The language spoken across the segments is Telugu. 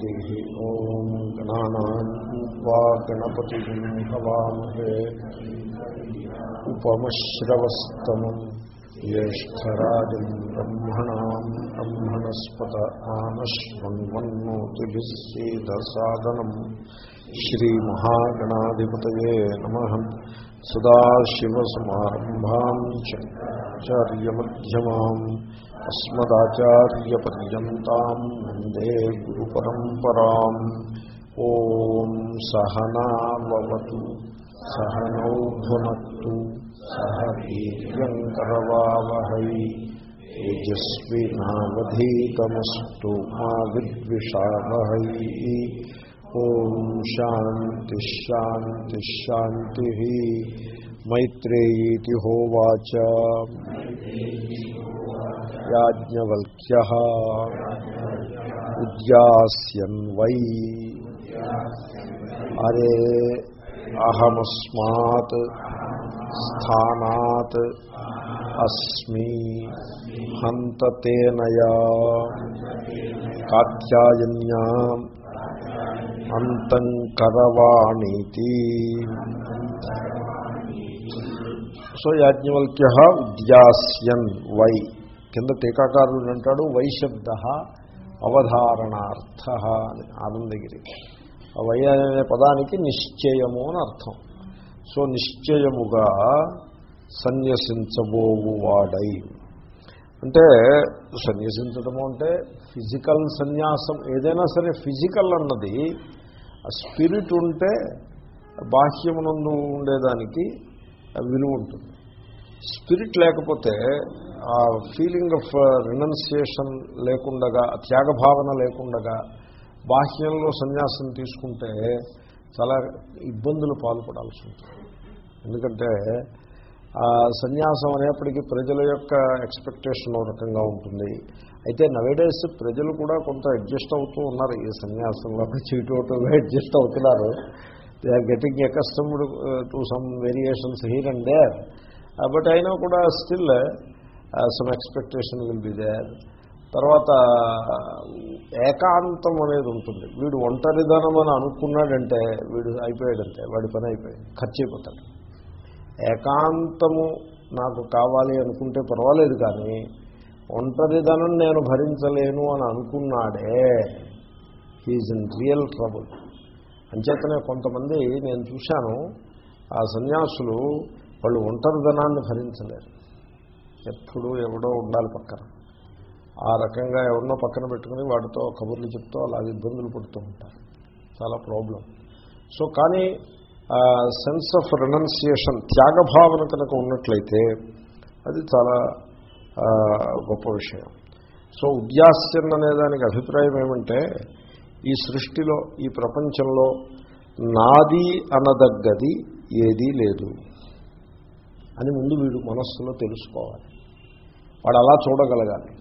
हरिः ॐ गणानाम् त्वा गणपतिम् हवामहे उपमश्रवस्तमम् ज्येष्ठराजम् ब्रह्मणाम् ब्रह्मणस्पत आनश्वन्वन्नोतिभिः सीदसादनम् श्रीमहागणाधिपतये नमः सदाशिवसमारम्भाम् चार्यमध्यमाम् अस्मदाचार्यपर्यन्ताम् वन्दे गुरुपरम्पराम् ॐ सहनावतु सहनौ भुनक्तु सह वीर्यङ्करवावहै तेजस्विनावधीतमस्तु मा विद्विषावहै ఓం శాంతి శాంతి శాంతి మైత్రేయీతి హోవాచ యాజ్ఞవల్క్య ఉద్యాస్యన్ వై అరే అహమస్మాత్ స్థానాత్ అస్మి హంతతేనయా కాత్యాయన్యా అంతం కరవాణీతి. సో యాజ్ఞవల్క్య ఉద్యాస్యన్ వై. కింద టీకాకారుడు అంటాడు వైశబ్ద అవధారణార్థ అని ఆనందగిరి. ఆ వై అనే పదానికి నిశ్చయము అని అర్థం. సో నిశ్చయముగా సన్యసించబోవు వాడై అంటే సన్యసించడము అంటే ఫిజికల్ సన్యాసం ఏదైనా సరే ఫిజికల్ అన్నది ఆ స్పిరిట్ ఉంటే బాహ్యమునందు ఉండేదానికి విలువ ఉంటుంది. స్పిరిట్ లేకపోతే ఆ ఫీలింగ్ ఆఫ్ రినౌన్సియేషన్ లేకుండగా త్యాగభావన లేకుండగా బాహ్యంలో సన్యాసం తీసుకుంటే చాలా ఇబ్బందులు పాల్పడాల్సి ఉంటుంది. ఎందుకంటే ఆ సన్యాసం అనేప్పటికీ ప్రజల యొక్క ఎక్స్పెక్టేషన్ ఒక రకంగా ఉంటుంది. అయితే నవేడేస్ ప్రజలు కూడా కొంత అడ్జస్ట్ అవుతూ ఉన్నారు. ఈ సన్యాసంలో చీటోటుగా అడ్జస్ట్ అవుతున్నారు. They are getting accustomed to some variations here and there but అయినా కూడా still some expectation will be there తర్వాత uh, ఏకాంతం అనేది ఉంటుంది. వీడు ఒంటరిధనం అని అనుకున్నాడంటే వీడు అయిపోయాడంటే వాడి పని అయిపోయాడు ఖర్చు అయిపోతాడు ఏకాంతము నాకు కావాలి అనుకుంటే పర్వాలేదు కానీ ఒంటరిదనం నేను భరించలేను అని అనుకున్నాడే హీజ్ ఇన్ రియల్ ట్రబుల్ అంచేతనే కొంతమంది నేను చూశాను ఆ సన్యాసులు వాళ్ళు ఒంటరిదనాన్ని భరించలేరు. ఎప్పుడు ఎవడో ఉండాలి పక్కన. ఆ రకంగా ఎవరినో పక్కన పెట్టుకుని వాటితో కబుర్లు చెప్తూ అలాగే ఇబ్బందులు పడుతూ ఉంటారు. చాలా ప్రాబ్లం సో కానీ సెన్స్ ఆఫ్ రెనౌన్సియేషన్ త్యాగభావన కనుక ఉన్నట్లయితే అది చాలా గొప్ప విషయం. సో ఉద్యాస్యం అనే దానికి అభిప్రాయం ఏమంటే ఈ సృష్టిలో ఈ ప్రపంచంలో నాది అనదగ్గది ఏదీ లేదు అని ముందు వీడు మనస్సులో తెలుసుకోవాలి. వాడు అలా చూడగలగాలి.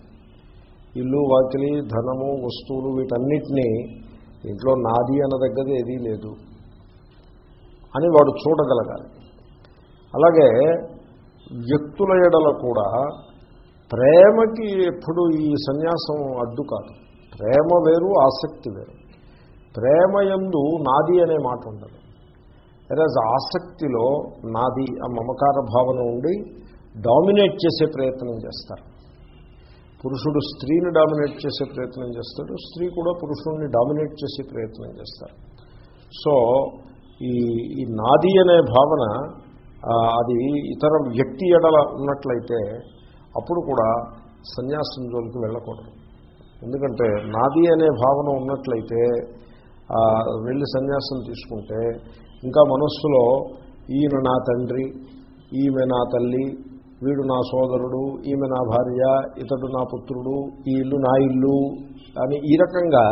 ఇల్లు వాకిలి ధనము వస్తువులు వీటన్నిటినీ ఇంట్లో నాది అనదగ్గది ఏదీ లేదు అని వాడు చూడగలగాలి. అలాగే వ్యక్తుల ఎడల కూడా ప్రేమకి ఎప్పుడు ఈ సన్యాసం అడ్డు కాదు. ప్రేమ వేరు ఆసక్తి వేరు. ప్రేమ ఎందు నాది అనే మాట ఉండదు. వెరాజ్ ఆసక్తిలో నాది ఆ మమకార భావన ఉండి డామినేట్ చేసే ప్రయత్నం చేస్తారు. పురుషుడు స్త్రీని డామినేట్ చేసే ప్రయత్నం చేస్తాడు స్త్రీ కూడా పురుషుడిని డామినేట్ చేసే ప్రయత్నం చేస్తారు. సో ఈ ఈ నాది అనే భావన అది ఇతర వ్యక్తి ఎడల ఉన్నట్లయితే అప్పుడు కూడా సన్యాసం జోలికి వెళ్ళకూడదు. ఎందుకంటే నాది అనే భావన ఉన్నట్లయితే వెళ్ళి సన్యాసం తీసుకుంటే ఇంకా మనస్సులో ఈయన నా తండ్రి ఈమె నా తల్లి వీడు నా సోదరుడు ఈమె నా భార్య ఇతడు నా పుత్రుడు ఈ ఇల్లు నా ఇల్లు అని ఈ రకంగా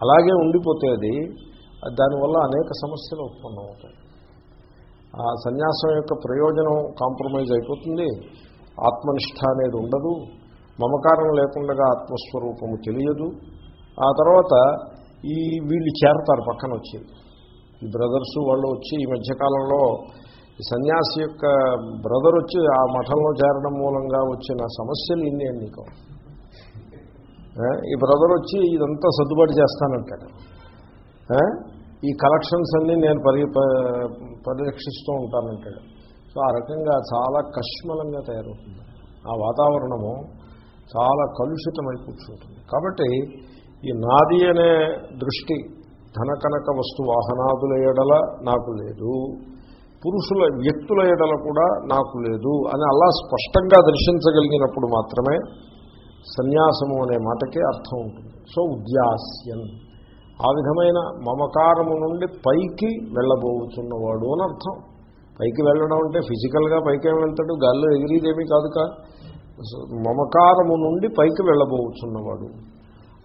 అలాగే ఉండిపోతే అది దానివల్ల అనేక సమస్యలు ఉత్పన్నమవుతాయి. ఆ సన్యాసం యొక్క ప్రయోజనం కాంప్రమైజ్ అయిపోతుంది. ఆత్మనిష్ట అనేది ఉండదు మమకారం లేకుండా ఆత్మస్వరూపము తెలియదు. ఆ తర్వాత ఈ వీళ్ళు చేరతారు పక్కన వచ్చి. ఈ బ్రదర్స్ వాళ్ళు వచ్చి ఈ మధ్యకాలంలో ఈ సన్యాసి యొక్క బ్రదర్ వచ్చి ఆ మఠంలో చేరడం మూలంగా వచ్చిన సమస్యలు ఇన్ని అండి ఈ బ్రదర్ వచ్చి ఇదంతా సర్దుబాటు చేస్తానంటాడు. ఈ కలెక్షన్స్ అన్నీ నేను పరి ప- పరిరక్షిస్తూ ఉంటానంటాడు. సో ఆ రకంగా చాలా కష్మలంగా తయారవుతుంది. ఆ వాతావరణము చాలా కలుషితమై కూర్చుంటుంది. కాబట్టి ఈ నాది అనే దృష్టి ధనకనక వస్తు వాహనాదుల ఎడల నాకు లేదు. పురుషుల వ్యక్తుల ఎడల కూడా నాకు లేదు అని అలా స్పష్టంగా దర్శించగలిగినప్పుడు మాత్రమే సన్యాసము అనే మాటకి అర్థం ఉంటుంది. సో ఉద్యాస్యన్ ఆ విధమైన మమకారము నుండి పైకి వెళ్ళబోతున్నవాడు అని అర్థం. పైకి వెళ్ళడం అంటే ఫిజికల్గా పైకి వెళ్తాడు గాల్లో ఎగిరిదేమీ కాదు కా మమకారము నుండి పైకి వెళ్ళబోచున్నవాడు.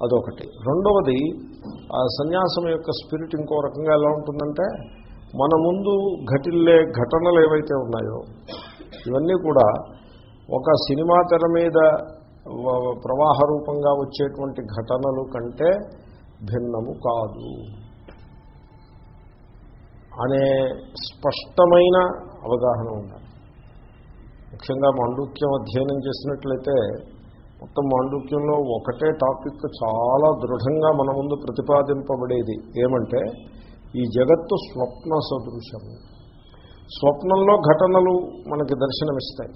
అదొకటి. రెండవది ఆ సన్యాసం యొక్క స్పిరిట్ ఇంకో రకంగా ఎలా ఉంటుందంటే మన ముందు ఘటిల్లే ఘటనలు ఏవైతే ఉన్నాయో ఇవన్నీ కూడా ఒక సినిమా తెర మీద ప్రవాహ రూపంగా వచ్చేటువంటి ఘటనలు కంటే భిన్నము కాదు. అనే స్పష్టమైన అవగాహన ఉండాలి. ముఖ్యంగా మాండూక్యం అధ్యయనం చేసినట్లయితే మొత్తం మాండూక్యంలో ఒకటే టాపిక్ చాలా దృఢంగా మన ముందు ప్రతిపాదింపబడేది. ఏమంటే ఈ జగత్తు స్వప్న సదృశము స్వప్నంలో ఘటనలు మనకి దర్శనమిస్తాయి.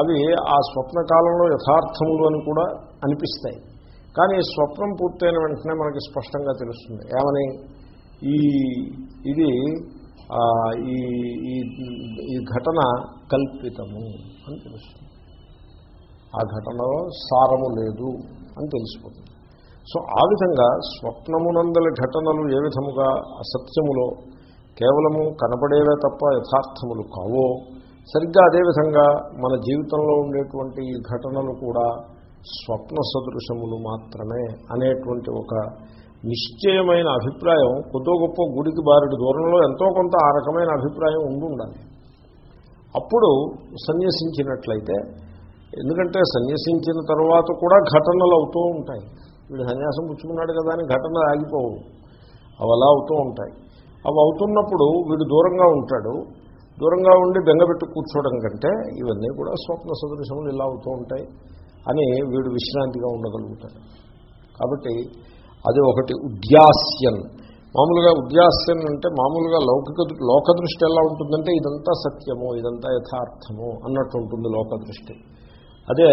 అవి ఆ స్వప్న కాలంలో యథార్థములు అని కూడా అనిపిస్తాయి. కానీ స్వప్నం పూర్తయిన వెంటనే మనకి స్పష్టంగా తెలుస్తుంది. ఏమని? ఈ ఇది ఈ ఈ- ఈ ఘటన కల్పితము అని తెలుస్తుంది. ఆ ఘటనలో సారము లేదు అని తెలిసిపోతుంది సో ఆ విధంగా స్వప్నమునందలి ఘటనలు ఏ విధముగా అసత్యములో కేవలము కనపడేవే తప్ప యథార్థములు కావో సరిగ్గా అదేవిధంగా మన జీవితంలో ఉండేటువంటి ఈ ఘటనలు కూడా స్వప్న సదృశములు మాత్రమే అనేటువంటి ఒక నిశ్చయమైన అభిప్రాయం కొద్దో గొప్ప గుడికి బారుడి దూరంలో ఎంతో కొంత ఆ రకమైన అభిప్రాయం ఉండి ఉండాలి అప్పుడు సన్యసించినట్లయితే ఎందుకంటే సన్యసించిన తర్వాత కూడా ఘటనలు అవుతూ ఉంటాయి. వీడు సన్యాసం పుచ్చుకున్నాడు కదా అని ఘటనలు ఆగిపోవు. అవి అలా అవుతూ ఉంటాయి. అవి అవుతున్నప్పుడు వీడు దూరంగా ఉంటాడు. దూరంగా ఉండి బెంగపెట్టు కూర్చోవడం కంటే ఇవన్నీ కూడా స్వప్న సదృశములు ఇలా అవుతూ ఉంటాయి అని వీడు విశ్రాంతిగా ఉండగలుగుతాడు. కాబట్టి అది ఒకటి ఉద్యాస్యన్ మామూలుగా ఉద్యాస్యన్ అంటే మామూలుగా లౌకిక లోక దృష్టి ఎలా ఉంటుందంటే ఇదంతా సత్యము ఇదంతా యథార్థము అన్నట్టు ఉంటుంది లోక దృష్టి. అదే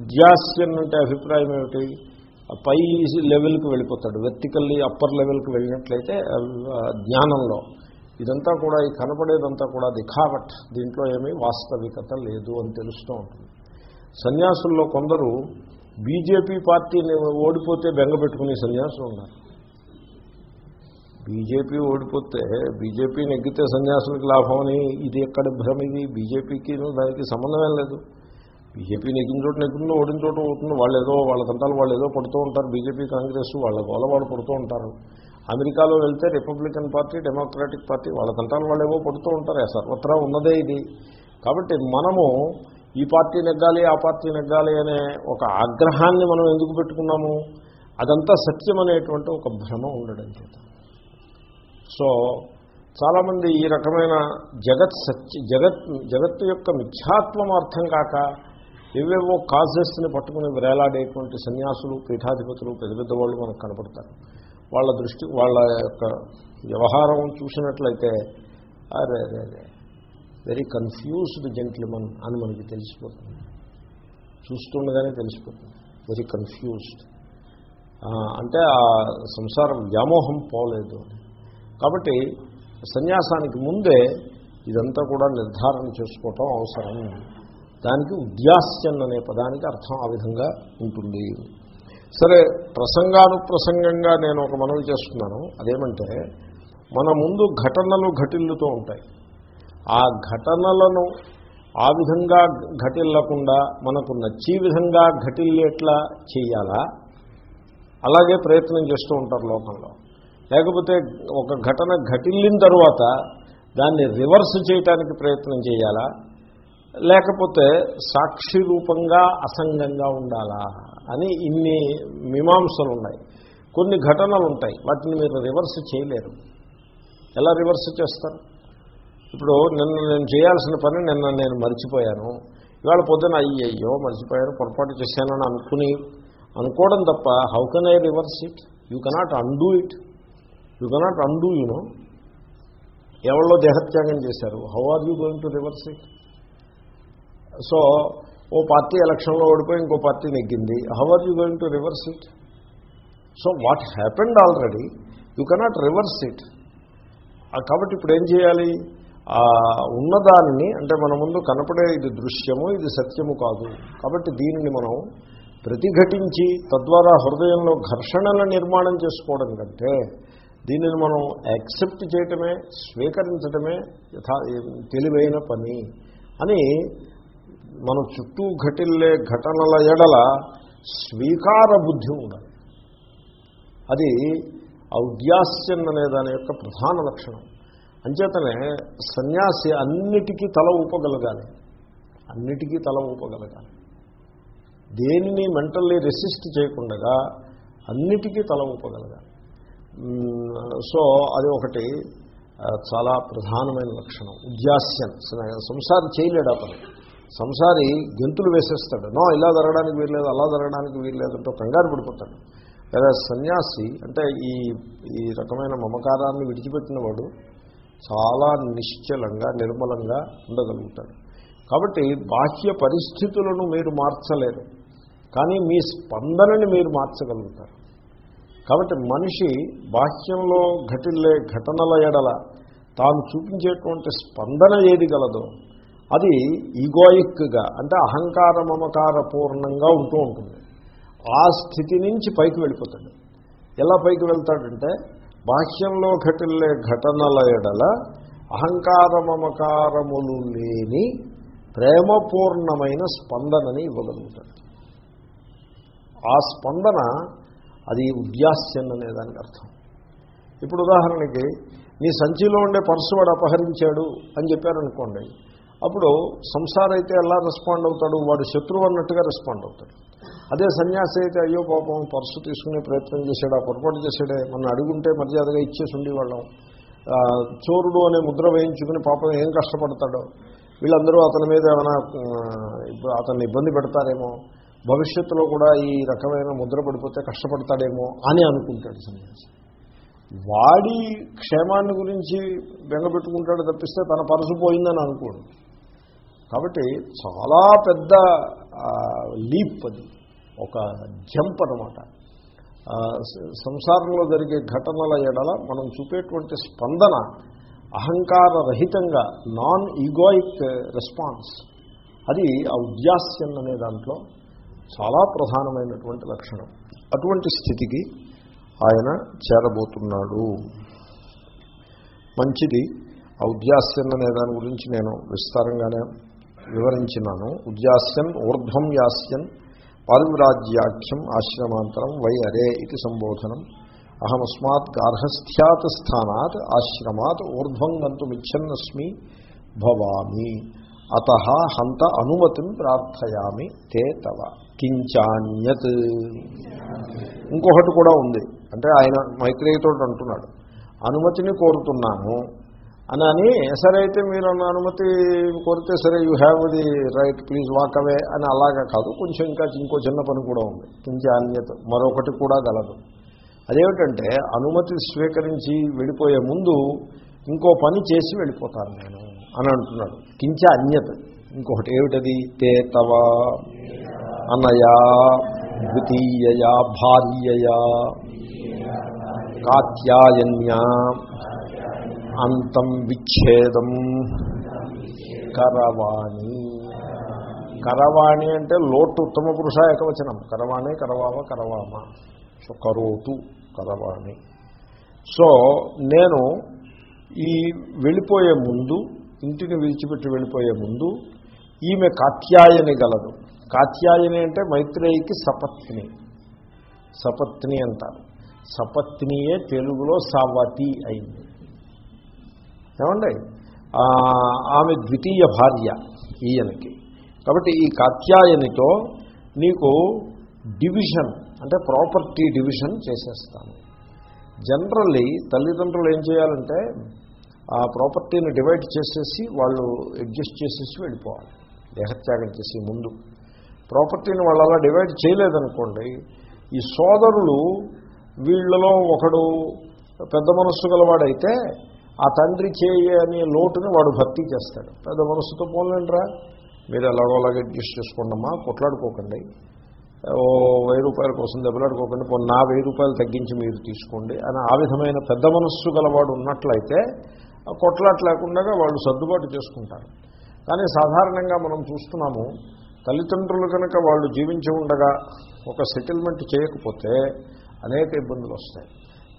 ఉద్యాస్యన్ అంటే అభిప్రాయం ఏమిటి? పై లెవెల్కి వెళ్ళిపోతాడు. వెర్టికల్లీ అప్పర్ లెవెల్కి వెళ్ళినట్లయితే జ్ఞానంలో. ఇదంతా కూడా ఈ కనపడేదంతా కూడా దిఖావట్ దీంట్లో ఏమీ వాస్తవికత లేదు అని తెలుస్తూ ఉంటుంది. సన్యాసుల్లో కొందరు బీజేపీ పార్టీని ఓడిపోతే బెంగ పెట్టుకునే సన్యాసులు ఉన్నారు. బీజేపీ ఓడిపోతే బీజేపీ నెగ్గితే సన్యాసులకు లాభం అని ఇది ఎక్కడ భ్రమ? ఇది బీజేపీకి దానికి సంబంధమే లేదు. బీజేపీ నెగ్గిన చోట నెగ్గిందో ఓడిన చోట అవుతుంది వాళ్ళు ఏదో వాళ్ళ తంటాలు వాళ్ళు ఏదో పడుతూ ఉంటారు. బీజేపీ కాంగ్రెస్ వాళ్ళ గోల వాళ్ళు పడుతూ ఉంటారు. అమెరికాలో వెళ్తే రిపబ్లికన్ పార్టీ డెమోక్రాటిక్ పార్టీ వాళ్ళ తంటాలు వాళ్ళు ఏవో పడుతూ ఉంటారు. సర్వత్రా ఉన్నదే ఇది. కాబట్టి మనము ఈ పార్టీ నెగ్గాలి ఆ పార్టీ నెగ్గాలి అనే ఒక ఆగ్రహాన్ని మనం ఎందుకు పెట్టుకున్నాము? అదంతా సత్యం అనేటువంటి ఒక భ్రమ ఉండడం చేత. సో చాలామంది ఈ రకమైన జగత్ సత్య జగత్ జగత్తు యొక్క మిథ్యాత్వం అర్థం కాక ఏవేవో కాజెస్ని పట్టుకుని వేలాడేటువంటి సన్యాసులు పీఠాధిపతులు పెద్ద పెద్ద వాళ్ళు మనకు కనపడతారు. వాళ్ళ దృష్టి వాళ్ళ యొక్క వ్యవహారం చూసినట్లయితే అరే అరే అరే. వెరీ కన్ఫ్యూజ్డ్ జెంట్లమన్ అని మనకి తెలిసిపోతుంది. చూస్తుండగానే తెలిసిపోతుంది. Very confused. అంటే ఆ సంసారం వ్యామోహం పోలేదు కాబట్టి సన్యాసానికి ముందే ఇదంతా కూడా నిర్ధారణ చేసుకోవటం అవసరం. దానికి ఉద్యాస్యన్ అనే పదానికి అర్థం ఆ విధంగా ఉంటుంది. సరే ప్రసంగానుప్రసంగంగా నేను ఒక మనవి చేస్తున్నాను. అదేమంటే మన ముందు ఘటనలు ఘటిల్లుతూ ఉంటాయి. ఆ ఘటనలను ఆ విధంగా ఘటిల్లకుండా మనకు నచ్చే విధంగా ఘటిల్లేట్లా చేయాలా? అలాగే ప్రయత్నం చేస్తూ ఉంటారు లోకంలో. లేకపోతే ఒక ఘటన ఘటిల్లిన తర్వాత దాన్ని రివర్స్ చేయటానికి ప్రయత్నం చేయాలా? లేకపోతే సాక్షి రూపంగా అసంగంగా ఉండాలా? అని ఇన్ని మీమాంసలు ఉన్నాయి కొన్ని ఘటనలు ఉంటాయి వాటిని మీరు రివర్స్ చేయలేరు. ఎలా రివర్స్ చేస్తారు? ఇప్పుడు నిన్న నేను చేయాల్సిన పని నిన్న నేను మర్చిపోయాను. ఇవాళ పొద్దున అయ్యయ్యో మర్చిపోయాను పొరపాటు చేశానని అనుకుని అనుకోవడం తప్ప how can I reverse it you cannot undo it you cannot undo you know ఎవరిలో దేహత్యాగం చేశారు? How are you going to reverse it so oh party ఎలక్షన్లో ఓడిపోయి ఇంకో పార్టీ నెగ్గింది. How are you going to reverse it so what happened already you cannot reverse it కాబట్టి ఇప్పుడు ఏం చేయాలి? ఉన్నదానిని అంటే మన ముందు కనపడే ఇది దృశ్యము ఇది సత్యము కాదు. కాబట్టి దీనిని మనం ప్రతిఘటించి తద్వారా హృదయంలో ఘర్షణల నిర్మాణం చేసుకోవడం కంటే దీనిని మనం యాక్సెప్ట్ చేయటమే స్వీకరించడమే యథా తెలివైన పని అని మన చుట్టూ ఘటిల్లే ఘటనల ఎడల స్వీకార బుద్ధి ఉండాలి. అది ఔద్యాస్యం అనే దాని యొక్క ప్రధాన లక్షణం. అంచేతనే సన్యాసి అన్నిటికీ తల ఊపగలగాలి. అన్నిటికీ తల ఊపగలగాలి. దేనిని మెంటల్లీ రెసిస్ట్ చేయకుండా అన్నిటికీ తల ఊపగలగాలి. సో అది ఒకటి చాలా ప్రధానమైన లక్షణం. ఉద్యాస్యం. సంసారి చేయలేడు అతను. సంసారి గెంతులు వేసేస్తాడు. నో ఇలా జరగడానికి వీల్లేదు అలా జరగడానికి వీల్లేదు అంటూ కంగారు పడిపోతాడు. లేదా సన్యాసి అంటే ఈ ఈ రకమైన మమకారాన్ని విడిచిపెట్టినవాడు చాలా నిశ్చలంగా నిర్మలంగా ఉండగలుగుతాడు. కాబట్టి బాహ్య పరిస్థితులను మీరు మార్చలేరు. కానీ మీ స్పందనని మీరు మార్చగలుగుతారు. కాబట్టి మనిషి బాహ్యంలో ఘటిల్లే ఘటనల ఎడల తాను చూపించేటువంటి స్పందన ఏది గలదో అది ఈగోయిక్గా అంటే అహంకార మమకార పూర్ణంగా ఉంటూ ఉంటుంది. ఆ స్థితి నుంచి పైకి వెళ్ళిపోతాడు. ఎలా పైకి వెళ్తాడంటే బాహ్యంలో ఘటిల్లే ఘటనల ఎడల అహంకార మమకారములు లేని ప్రేమపూర్ణమైన స్పందనని ఇవ్వగలుగుతాడు. ఆ స్పందన అది ఉద్యాస్యం అనే దానికి అర్థం. ఇప్పుడు ఉదాహరణకి నీ సంచిలో ఉండే పర్సు వాడు అపహరించాడు అని చెప్పారనుకోండి అప్పుడు సంసార అయితే ఎలా రెస్పాండ్ అవుతాడు? వాడు శత్రువు అన్నట్టుగా రెస్పాండ్ అవుతాడు. అదే సన్యాసి అయితే అయ్యో పాపం పర్సు తీసుకునే ప్రయత్నం చేశాడు ఆ పొరపాటు చేశాడే మనం అడుగుంటే మర్యాదగా ఇచ్చేసి ఉండేవాళ్ళం చోరుడు అనే ముద్ర వేయించుకుని పాపం ఏం కష్టపడతాడో? వీళ్ళందరూ అతని మీద ఏమైనా ఇప్పుడు అతన్ని ఇబ్బంది పెడతారేమో? భవిష్యత్తులో కూడా ఈ రకమైన ముద్ర పడిపోతే కష్టపడతాడేమో అని అనుకుంటాడు సన్యాసి. వాడి క్షేమాన్ని గురించి బెంగపెట్టుకుంటాడు తప్పిస్తే తన పరసు పోయిందని అనుకోడు. కాబట్టి చాలా పెద్ద లీప్ అది. ఒక జంప్ అనమాట సంసారంలో జరిగే ఘటనల ఎడల మనం చూపేటువంటి స్పందన అహంకార రహితంగా నాన్ ఈగోయిక్ రెస్పాన్స్ అది ఆ ఉద్యాస్యం అనే దాంట్లో చాలా ప్రధానమైనటువంటి లక్షణం. అటువంటి స్థితికి ఆయన చేరబోతున్నాడు. మంచిది. ఔద్యాస్యం అనే దాని గురించి నేను విస్తారంగానే వివరించినాను. ఉద్యాస్యం ఊర్ధ్వం యాస్యన్ పారివ్రాజ్యాఖ్యం ఆశ్రమాంతరం వై అరే ఇది సంబోధనం. అహమస్మాత్ గార్హస్థ్యాత్ స్థానాత్ ఆశ్రమాత్ ఊర్ధ్వం గంతుమిచ్చన్నస్మి భవామి. అత హంత అనుమతిని ప్రార్థయామి తే తవ. కించాన్యత్. ఇంకొకటి కూడా ఉంది. అంటే ఆయన మైత్రేయతో అంటున్నాడు. అనుమతిని కోరుతున్నాను. అని అని సరే అయితే మీరు అన్న అనుమతి కోరితే సరే you have the right please walk away అని అలాగా కాదు. కొంచెం ఇంకా ఇంకో చిన్న పని కూడా ఉంది. కొంచెం అన్యత మరొకటి కూడా గలదు. అదేమిటంటే అనుమతి స్వీకరించి వెళ్ళిపోయే ముందు ఇంకో పని చేసి వెళ్ళిపోతాను నేను అని అంటున్నాడు. కించ అన్యత ఇంకొకటి ఏమిటది? తే తవ అనయా ద్వితీయయా భార్యయా కాత్యాయన్యా అంతం విచ్ఛేదం. కరవాణి. కరవాణి అంటే లోటు ఉత్తమ పురుష ఏకవచనం. కరవాణి కరవామ కరవామ. సో కరోతు కరవాణి. సో నేను ఈ వెళ్ళిపోయే ముందు ఇంటిని విడిచిపెట్టి వెళ్ళిపోయే ముందు ఈమె కాత్యాయని గలదు. కాత్యాయని అంటే మైత్రేయికి సపత్ని. సపత్ని అంటారు. సపత్నియే తెలుగులో సవతి అయింది. ఏమండి? ఆమె ద్వితీయ భార్య ఈయనకి. కాబట్టి ఈ కాత్యాయనితో నీకు డివిజన్ అంటే ప్రాపర్టీ డివిజన్ చేసేస్తాను. జనరల్లీ తల్లిదండ్రులు ఏం చేయాలంటే ఆ ప్రాపర్టీని డివైడ్ చేసేసి వాళ్ళు అడ్జస్ట్ చేసేసి వెళ్ళిపోవాలి. దేహత్యాగం చేసి ముందు. ప్రాపర్టీని వాళ్ళు అలా డివైడ్ చేయలేదనుకోండి ఈ సోదరులు వీళ్ళలో ఒకడు పెద్ద మనస్సు గలవాడైతే ఆ తండ్రి చేయని లోటుని వాడు భర్తీ చేస్తాడు. పెద్ద మనస్సుతో పోలేంట్రా మీరు ఎలాగోలాగా అడ్జస్ట్ చేసుకోండమ్మా కొట్లాడుకోకండి. ఓ వెయ్యి రూపాయల కోసం దెబ్బలాడుకోకండి పోనీ నా వెయ్యి రూపాయలు తగ్గించి మీరు తీసుకోండి అని ఆ విధమైన పెద్ద మనస్సు గలవాడు ఉన్నట్లయితే ఆ కొట్లాట లేకుండా వాళ్ళు సర్దుబాటు చేసుకుంటారు. కానీ సాధారణంగా మనం చూస్తున్నాము తల్లిదండ్రులు కనుక వాళ్ళు జీవించి ఉండగా ఒక సెటిల్మెంట్ చేయకపోతే అనేక ఇబ్బందులు వస్తాయి.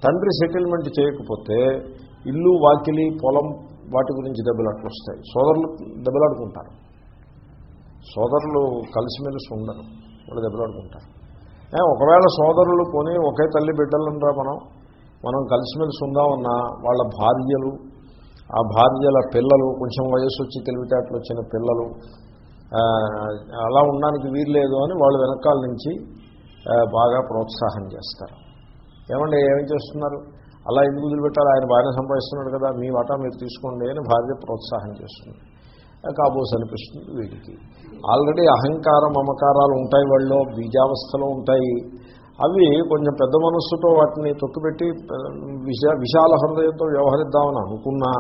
తండ్రి సెటిల్మెంట్ చేయకపోతే ఇల్లు వాకిలి పొలం వాటి గురించి దెబ్బలాట్లు వస్తాయి. సోదరులు దెబ్బలాడుకుంటారు. సోదరులు కలిసిమెలిసి ఉండరు. వాళ్ళు దెబ్బలాడుకుంటారు. ఒకవేళ సోదరులు కొని ఒకే తల్లి బిడ్డలుందా మనం మనం కలిసిమెలిసి ఉందామన్నా వాళ్ళ భార్యలు ఆ భార్యల పిల్లలు కొంచెం వయసు వచ్చి తెలివితేటలు వచ్చిన పిల్లలు అలా ఉండడానికి వీల్లేదు అని వాళ్ళు వెనకాల నుంచి బాగా ప్రోత్సాహం చేస్తారు. ఏమండి ఏమి చేస్తున్నారు? అలా ఎందుకు వదిలిపెట్టాలి? ఆయన బాగానే సంపాదిస్తున్నాడు కదా మీ వాటా మీరు తీసుకోండి అని భార్య ప్రోత్సాహం చేస్తుంది. కాబోస్ అనిపిస్తుంది వీడికి. ఆల్రెడీ అహంకార మమకారాలు ఉంటాయి వాళ్ళు బీజావస్థలో ఉంటాయి. అవి కొంచెం పెద్ద మనస్సుతో వాటిని తొక్కుపెట్టి విశా విశాల హృదయంతో వ్యవహరిద్దామని అనుకున్నా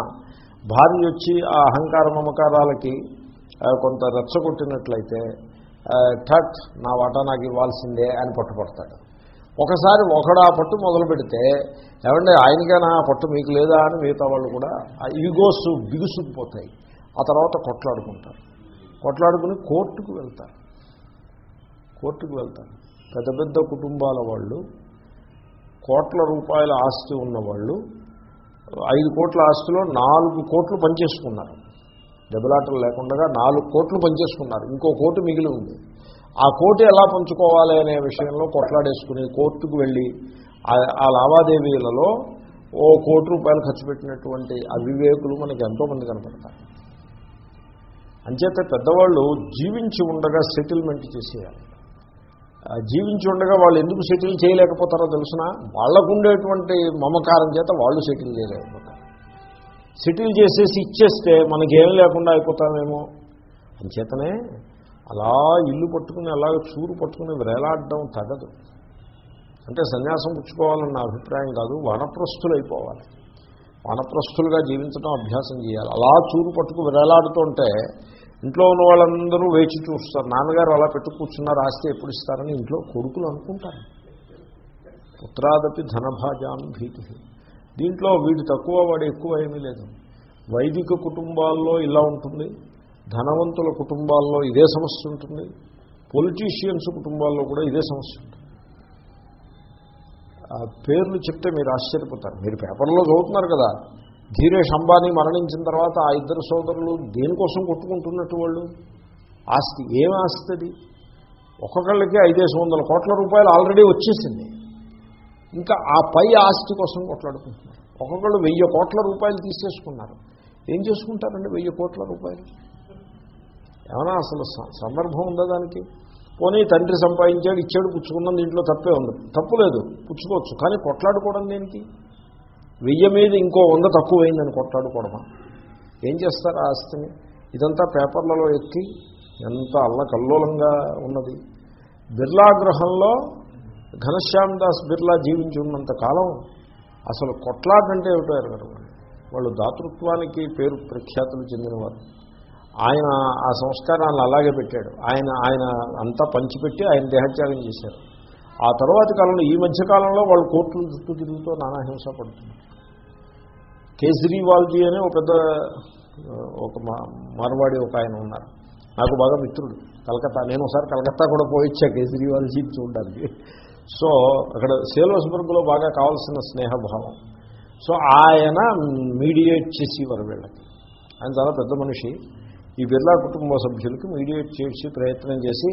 భార్య వచ్చి ఆ అహంకార మమకారాలకి కొంత రెచ్చగొట్టినట్లయితే ఠట్ నా వాటా నాకు ఇవ్వాల్సిందే అని పట్టుపడతాడు ఒకసారి ఒకడు ఆ పట్టు మొదలు పెడితే ఏమంటే ఆయనకైనా ఆ పట్టు మీకు లేదా అని మిగతా వాళ్ళు కూడా ఆ ఈగోస్ బిగుసుకుపోతాయి. ఆ తర్వాత కొట్లాడుకుంటారు. కొట్లాడుకుని కోర్టుకు వెళ్తారు. కోర్టుకు వెళ్తారు. పెద్ద పెద్ద కుటుంబాల వాళ్ళు కోట్ల రూపాయల ఆస్తి ఉన్నవాళ్ళు ఐదు కోట్ల ఆస్తిలో నాలుగు కోట్లు పనిచేసుకున్నారు. దెబ్బలాటలు లేకుండా నాలుగు కోట్లు పనిచేసుకున్నారు. ఇంకో కోటు మిగిలి ఉంది. ఆ కోటు ఎలా పంచుకోవాలి అనే విషయంలో కొట్లాడేసుకుని కోర్టుకు వెళ్ళి ఆ- ఆ లావాదేవీలలో ఓ కోటి రూపాయలు ఖర్చు పెట్టినటువంటి అవివేకులు మనకి ఎంతోమంది కనపడతారు. అంచేత పెద్దవాళ్ళు జీవించి ఉండగా సెటిల్మెంట్ చేసేయాలి. జీవించి ఉండగా వాళ్ళు ఎందుకు సెటిల్ చేయలేకపోతారో తెలిసిన? వాళ్ళకుండేటువంటి మమకారం చేత వాళ్ళు సెటిల్ చేయలేకపోతారు. సెటిల్ చేసేసి ఇచ్చేస్తే మనకేం లేకుండా అయిపోతామేమో? అంచేతనే అలా ఇల్లు పట్టుకుని అలాగ చూరు పట్టుకుని వేలాడడం తగదు. అంటే సన్యాసం పుచ్చుకోవాలని నా అభిప్రాయం కాదు వనప్రస్థులైపోవాలి. వనప్రస్థులుగా జీవించడం అభ్యాసం చేయాలి. అలా చూరు పట్టుకు వేలాడుతుంటే ఇంట్లో ఉన్న వాళ్ళందరూ వేచి చూస్తారు. నాన్నగారు అలా పెట్టు కూర్చున్నారు ఆస్తి ఎప్పుడు ఇస్తారని ఇంట్లో కొడుకులు అనుకుంటారు. పుత్రాదపి ధనభాజాం భీతి. దీంట్లో వీడు తక్కువ వాడు ఎక్కువ ఏమీ లేదు. వైదిక కుటుంబాల్లో ఇలా ఉంటుంది. ధనవంతుల కుటుంబాల్లో ఇదే సమస్య ఉంటుంది. పొలిటీషియన్స్ కుటుంబాల్లో కూడా ఇదే సమస్య ఉంటుంది. ఆ పేర్లు చెప్తే మీరు ఆశ్చర్యపోతారు. మీరు పేపర్లో చదువుతున్నారు కదా. ధీరేష్ అంబానీ మరణించిన తర్వాత ఆ ఇద్దరు సోదరులు దేనికోసం కొట్టుకుంటున్నట్టు వాళ్ళు? ఆస్తి ఏం ఆస్తి అది? ఒక్కొక్కళ్ళకి ఐదేసి వందల కోట్ల రూపాయలు ఆల్రెడీ వచ్చేసింది. ఇంకా ఆ పై ఆస్తి కోసం కొట్లాడుకుంటున్నారు. ఒక్కొక్కళ్ళు వెయ్యి కోట్ల రూపాయలు తీసేసుకున్నారు. ఏం చేసుకుంటారండి వెయ్యి కోట్ల రూపాయలు? ఏమైనా అసలు స- సందర్భం ఉందా దానికి? పోనీ తండ్రి సంపాదించాడు ఇచ్చాడు పుచ్చుకున్నాం దీంట్లో తప్పే ఉంది. తప్పు లేదు పుచ్చుకోవచ్చు. కానీ కొట్లాడుకోవడం దేనికి? వెయ్యి మీద ఇంకో వంద తక్కువైందని కొట్లాడుకోవడమా? ఏం చేస్తారు ఆ ఆస్తిని? ఇదంతా పేపర్లలో ఎక్కి ఎంత అల్లకల్లోలంగా ఉన్నది. బిర్లా గృహంలో ఘనశ్యామ్ దాస్ బిర్లా జీవించి ఉన్నంత కాలం అసలు కొట్లాటంటే ఏమిటో ఎరగరు వాళ్ళు దాతృత్వానికి పేరు ప్రఖ్యాతులు చెందినవారు. ఆయన ఆ సంస్కారాన్ని అలాగే పెట్టాడు. ఆయన ఆయన అంతా పంచిపెట్టి ఆయన దేహత్యాగం చేశారు. ఆ తర్వాతి కాలంలో ఈ మధ్య కాలంలో వాళ్ళు కోర్టుల చుట్టూ తిరుగుతూ నానా హింస పడుతున్నారు. కేజ్రీవాల్జీ అనే ఒక పెద్ద ఒక మా- మార్వాడి ఒక ఆయన ఉన్నారు. నాకు బాగా మిత్రుడు. కలకత్తా నేను ఒకసారి కలకత్తా కూడా పోయిచ్చా కేజ్రీవాల్జీ చూడడానికి. సో అక్కడ సేలోస్బర్గ్లో బాగా కావాల్సిన స్నేహభావం. సో ఆయన మీడియేట్ చేసేవారు వీళ్ళకి. ఆయన చాలా పెద్ద మనిషి. ఈ బిర్లా కుటుంబ సభ్యులకి మీడియేట్ చేసి ప్రయత్నం చేసి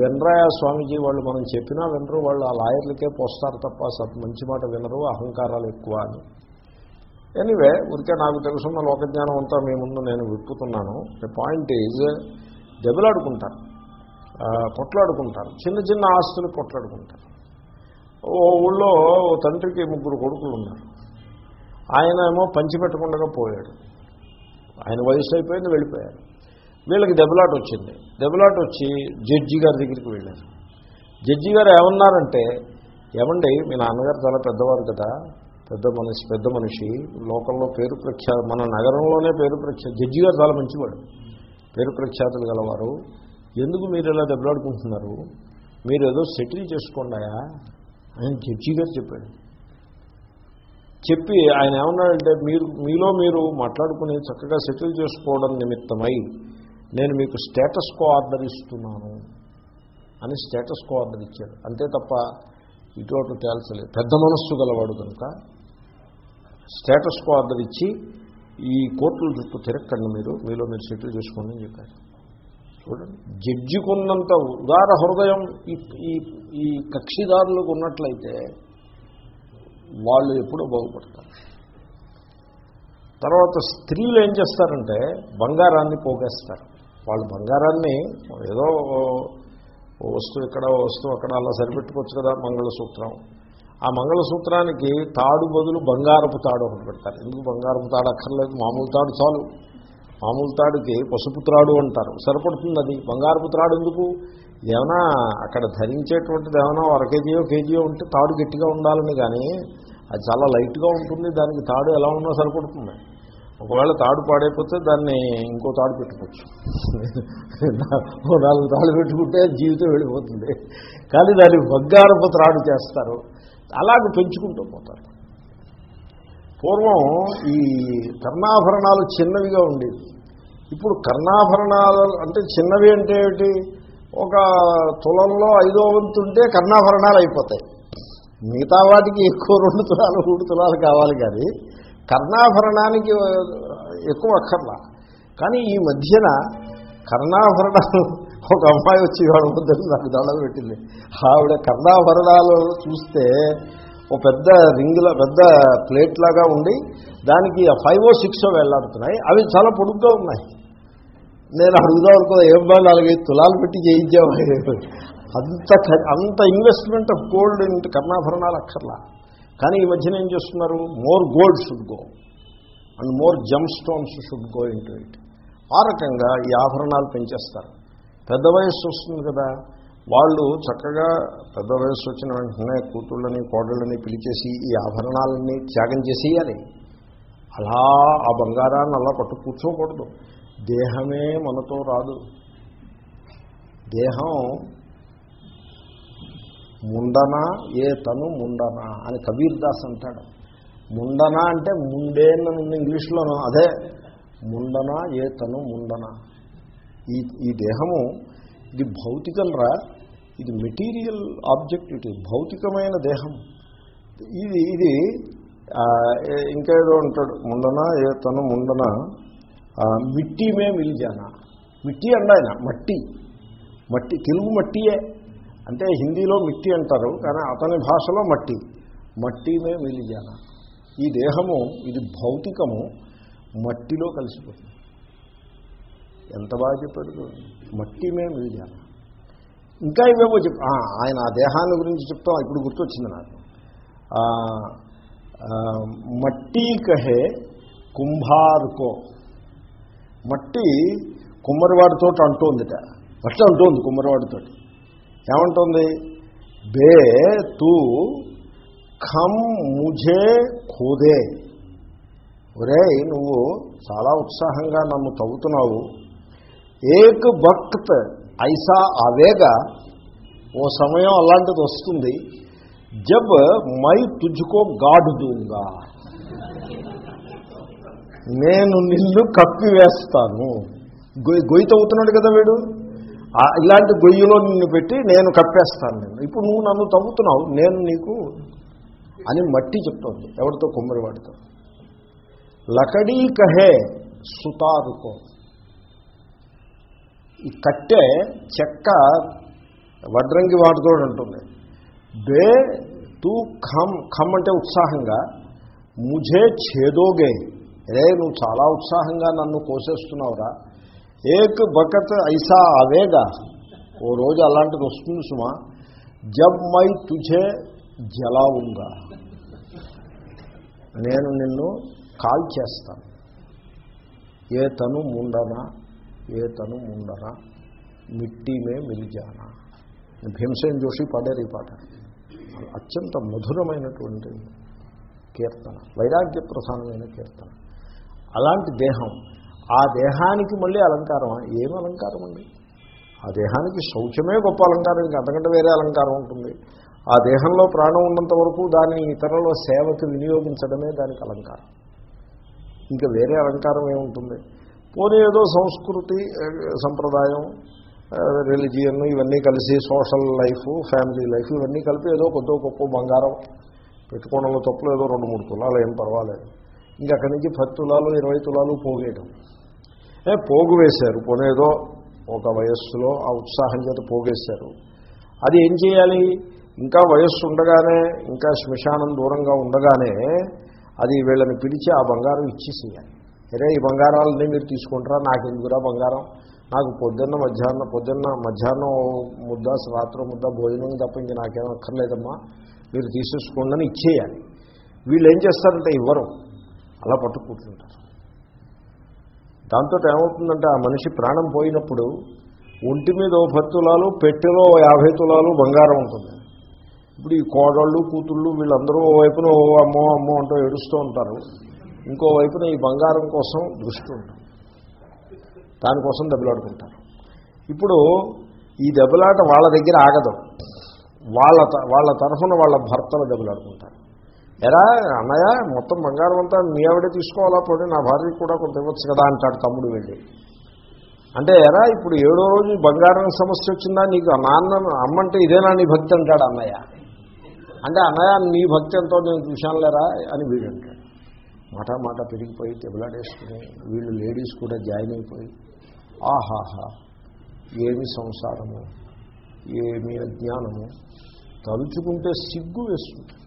వెనరాయ స్వామీజీ వాళ్ళు మనం చెప్పినా వినరు వాళ్ళు ఆ లాయర్లకే పోస్తారు తప్ప సత్ మంచి మాట వినరు అహంకారాలు ఎక్కువ అని. ఎనీవే ఉరికే నాకు తెలుసున్న లోకజ్ఞానం అంతా మీ ముందు నేను విప్పుతున్నాను. ద పాయింట్ ఈజ్ దెబ్బలాడుకుంటారు. కొట్లాడుకుంటారు. చిన్న చిన్న ఆస్తులు కొట్లాడుకుంటారు. ఓ ఊళ్ళో ఓ తండ్రికి ముగ్గురు కొడుకులు ఉన్నారు. ఆయన ఏమో పంచిపెట్టకుండా పోయాడు. ఆయన వయసు అయిపోయింది వెళ్ళిపోయారు. వీళ్ళకి దెబ్బలాట వచ్చింది. దెబ్బలాట వచ్చి జడ్జి గారి దగ్గరికి వెళ్ళారు. జడ్జి గారు ఏమన్నారంటే ఏమండి మీ నాన్నగారు చాలా పెద్దవారు కదా. పెద్ద మనిషి పెద్ద మనిషి. లోకల్లో పేరు ప్రఖ్యా మన నగరంలోనే పేరు ప్రఖ్యా జడ్జి గారు చాలా మంచివాడు. పేరు ప్రఖ్యాతులు గలవారు. ఎందుకు మీరు ఇలా దెబ్బలాడుకుంటున్నారు? మీరు ఏదో సెటిల్ చేసుకోండాయా అని జడ్జి గారు చెప్పాడు. చెప్పి ఆయన ఏమన్నాడంటే మీరు మీలో మీరు మాట్లాడుకుని చక్కగా సెటిల్ చేసుకోవడం నిమిత్తమై నేను మీకు స్టేటస్ కో ఆర్డర్ ఇస్తున్నాను అని స్టేటస్ కో ఆర్డర్ ఇచ్చాడు. అంతే తప్ప ఇటువంటి తేల్చలేదు. పెద్ద మనస్సు గలవాడు కనుక స్టేటస్ కో ఆర్డర్ ఇచ్చి ఈ కోర్టుల చుట్టూ తిరక్కండి మీరు మీలో మీరు సెటిల్ చేసుకోండి అని చెప్పారు చూడండి. జడ్జికున్నంత ఉదార హృదయం ఈ ఈ కక్షిదారులకు ఉన్నట్లయితే వాళ్ళు ఎప్పుడూ బాగుపడతారు. తర్వాత స్త్రీలు ఏం చేస్తారంటే బంగారాన్ని పోగేస్తారు. వాళ్ళు బంగారాన్ని ఏదో ఓ వస్తువు ఇక్కడ వస్తువు అక్కడ అలా సరిపెట్టుకోవచ్చు కదా మంగళసూత్రం. ఆ మంగళసూత్రానికి తాడు బదులు బంగారపు తాడు ఒకటి పెడతారు. ఎందుకు బంగారపు తాడు అక్కర్లేదు? మామూలు తాడు చాలు. మామూలు తాడుకి పసుపు త్రాడు అంటారు. సరిపడుతుంది అది. బంగారపు త్రాడు ఎందుకు? ఏమైనా అక్కడ ధరించేటువంటిది ఏమైనా అర కేజీయో కేజీయో ఉంటే తాడు గట్టిగా ఉండాలని కానీ అది చాలా లైట్గా ఉంటుంది దానికి తాడు ఎలా ఉన్నా సరిపడుతుంది. ఒకవేళ తాడు పాడైపోతే దాన్ని ఇంకో తాడు పెట్టుకోవచ్చు. ఓ నాలుగు తాడు పెట్టుకుంటే జీవితం వెళ్ళిపోతుంది. కానీ దాన్ని బంగారపు త్రాడు చేస్తారు. అలాగే పెంచుకుంటూ పోతారు. పూర్వం ఈ కర్ణాభరణాలు చిన్నవిగా ఉండేవి. ఇప్పుడు కర్ణాభరణాలు అంటే చిన్నవి అంటే ఏమిటి? ఒక తులంలో ఐదో వంతు ఉంటే కర్ణాభరణాలు అయిపోతాయి. మిగతా వాటికి ఎక్కువ రెండు తులాలు మూడు తులాలు కావాలి కానీ కర్ణాభరణానికి ఎక్కువ అక్కర్లా. కానీ ఈ మధ్యన కర్ణాభరణాలు ఒక అమ్మాయి వచ్చి వాడు వద్దని నాకు దండం పెట్టింది. ఆవిడ కర్ణాభరణాలు చూస్తే ఓ పెద్ద రింగుల పెద్ద ప్లేట్ లాగా ఉండి దానికి ఫైవ్ ఓ సిక్స్ వెళ్ళాడుతున్నాయి. అవి చాలా పొడుగ్గా ఉన్నాయి. నేను అడుగుదాం అనుకున్నా ఏం బాగా నాలుగైదు తులాలు పెట్టి చేయించావు? అంత అంత ఇన్వెస్ట్మెంట్ ఆఫ్ గోల్డ్ ఇంటి కర్ణాభరణాలు అక్కర్లా. కానీ ఈ మధ్యన ఏం చేస్తున్నారు? More gold should go and more gem stones should go into it ఆ రకంగా ఈ ఆభరణాలు పెంచేస్తారు. పెద్ద వయస్సు వస్తుంది కదా. వాళ్ళు చక్కగా పెద్ద వయస్సు వచ్చిన వెంటనే కూతుళ్ళని కోడళ్ళని పిలిచేసి ఈ ఆభరణాలన్నీ త్యాగం చేసేయాలి. అలా ఆ బంగారాన్ని అలా పట్టు కూర్చోకూడదు. దేహమే మనతో రాదు. దేహం ముండనా? ఏ తను ముండనా? అని కబీర్ దాస్ అంటాడు. ముండనా అంటే ముండేనని అని ఉంది ఇంగ్లీష్లోనూ. అదే ముండన? ఏ తను ముండనా? ఈ ఈ దేహము ఇది భౌతికలరా ఇది మెటీరియల్ ఆబ్జెక్ట్ ఇది భౌతికమైన దేహం. ఇది ఇది ఆ, ఇంకేదో ఉంటాడు ముండన? ఏ తను ముండనా? మిట్టి మే మిలిజానా మిట్టి అండ ఆయన మట్టి. మట్టి తెలుగు మట్టియే. అంటే హిందీలో మిట్టి అంటారు కానీ అతని భాషలో మట్టి. మట్టి మే మిలిజానా ఈ దేహము ఇది భౌతికము మట్టిలో కలిసిపోతుంది. ఎంత బాగా చెప్పాడు మట్టి మే మిల్ ఇంకా ఇవేమో చెప్ ఆయన ఆ దేహాన్ని గురించి చెప్తాం ఇప్పుడు గుర్తొచ్చింది నాకు. మట్టి కహే కుంభార్కో. మట్టి కుమ్మరివాడితో అంటోందిట. మట్టి అంటోంది కుమ్మరివాడితో ఏమంటోంది? బే తూ ఖమ్ ముజే ఖోదే. ఒరే నువ్వు చాలా ఉత్సాహంగా నన్ను తవ్వుతున్నావు. ఏక్ భక్త్ ఐసా ఆవేగా. ఓ సమయం అలాంటిది వస్తుంది జబ్ మై తుజుకో గాడ్ దూంగా నేను నిన్ను కప్పి వేస్తాను గొయ్యి గొయ్యి తవ్వుతున్నాడు కదా వీడు? ఇలాంటి గొయ్యిలో నిన్ను పెట్టి నేను కప్పేస్తాను నేను ఇప్పుడు నువ్వు నన్ను తవ్వుతున్నావు నేను నీకు అని మట్టి చెప్తోంది. ఎవరితో? కుమ్మరివాడితో లకడీ కహే సుతారుకో. ఈ కట్టె చెక్క వడ్రంగి వాటితో ఉంటుంది. బే తూ ఖమ్ ఖమ్ అంటే ఉత్సాహంగా ముఝే ఛేదోగే. రే నువ్వు చాలా ఉత్సాహంగా నన్ను కోసేస్తున్నావురా. ఏక్ బకత్ ఐసా అవేగా ఓ రోజు అలాంటిది వస్తుంది సుమా. జబ్ మై తుఝే జలావుంగా. నేను నిన్ను కాల్ చేస్తాను. ఏ తను ముండనా? ఏ తను ముండనా? మిట్టి మే మిలిజానా భీమసేన్ జోషి పాడారు ఈ పాట. అత్యంత మధురమైనటువంటి కీర్తన వైరాగ్య ప్రధానమైన కీర్తన. అలాంటి దేహం. ఆ దేహానికి మళ్ళీ అలంకారం ఏం అలంకారం అండి? ఆ దేహానికి శౌచమే గొప్ప అలంకారం. ఇంకా అంతకంటే వేరే అలంకారం ఉంటుంది. ఆ దేహంలో ప్రాణం ఉన్నంత వరకు దానిని ఇతరుల సేవకి వినియోగించడమే దానికి అలంకారం. ఇంకా వేరే అలంకారం ఏముంటుంది? పోనీ ఏదో సంస్కృతి సంప్రదాయం రిలిజియన్ ఇవన్నీ కలిసి సోషల్ లైఫ్ ఫ్యామిలీ లైఫ్ ఇవన్నీ కలిపి ఏదో కొద్దో గొప్ప బంగారం. పెట్టుకోవడంలో తప్పులు ఏదో రెండు మూడు తులాలు ఏం పర్వాలేదు. ఇంకా అక్కడి నుంచి పది తులాలు ఇరవై తులాలు పోగేయడం పోగు వేశారు. పోనీ ఒక వయస్సులో ఆ ఉత్సాహం చేత పోగేశారు. అది ఏం చేయాలి? ఇంకా వయస్సు ఉండగానే ఇంకా శ్మశానం దూరంగా ఉండగానే అది వీళ్ళని పిలిచి ఆ బంగారం ఇచ్చేసేయాలి. అరే ఈ బంగారాలని మీరు తీసుకుంటారా? నాకు ఎందుకురా బంగారం? నాకు పొద్దున్న మధ్యాహ్నం పొద్దున్న మధ్యాహ్నం ముద్ద రాత్రి ముద్ద భోజనం తప్ప ఇంక నాకేం అక్కర్లేదమ్మా. మీరు తీసేసుకోండి అని ఇచ్చేయాలి. వీళ్ళు ఏం చేస్తారంటే ఇవ్వరు. అలా పట్టు కూర్చుంటారు. దాంతో ఏమవుతుందంటే ఆ మనిషి ప్రాణం పోయినప్పుడు ఒంటి మీద ఓ పది తులాలు పెట్టెలో యాభై తులాలు బంగారం ఉంటుంది. ఇప్పుడు ఈ కోడళ్ళు కూతుళ్ళు వీళ్ళందరూ ఓ వైపున ఓ అమ్మో అమ్మో అంటూ ఏడుస్తూ ఉంటారు. ఇంకో వైపున ఈ బంగారం కోసం దృష్టి ఉంటుంది. దానికోసం దెబ్బలాడుకుంటారు. ఇప్పుడు ఈ దెబ్బలాట వాళ్ళ దగ్గర ఆగదు. వాళ్ళ త- వాళ్ళ తరఫున వాళ్ళ భర్తలు దెబ్బలాడుకుంటారు. ఎరా అన్నయ్య మొత్తం బంగారం అంతా మీ ఆవిడే తీసుకోవాలా? పోనీ నా భార్యకి కూడా కొంత ఇవ్వచ్చు కదా అంటాడు తమ్ముడు వెళ్ళి. అంటే ఎరా ఇప్పుడు ఏడో రోజు బంగారం సమస్య వచ్చిందా? నీకు నాన్న అమ్మంటే ఇదేనా నీ భక్తి అంటాడు అన్నయ్య. అంటే అన్నయ్య నీ భక్తి ఎంతో నేను చూశానులేరా అని వీడు అంటాడు. మాట మాట పెరిగిపోయి తెబలాడేసుకుని వీళ్ళు లేడీస్ కూడా జాయిన్ అయిపోయి ఆహాహా ఏమి సంసారము ఏమి అజ్ఞానము? తలుచుకుంటే సిగ్గు వేస్తుంది.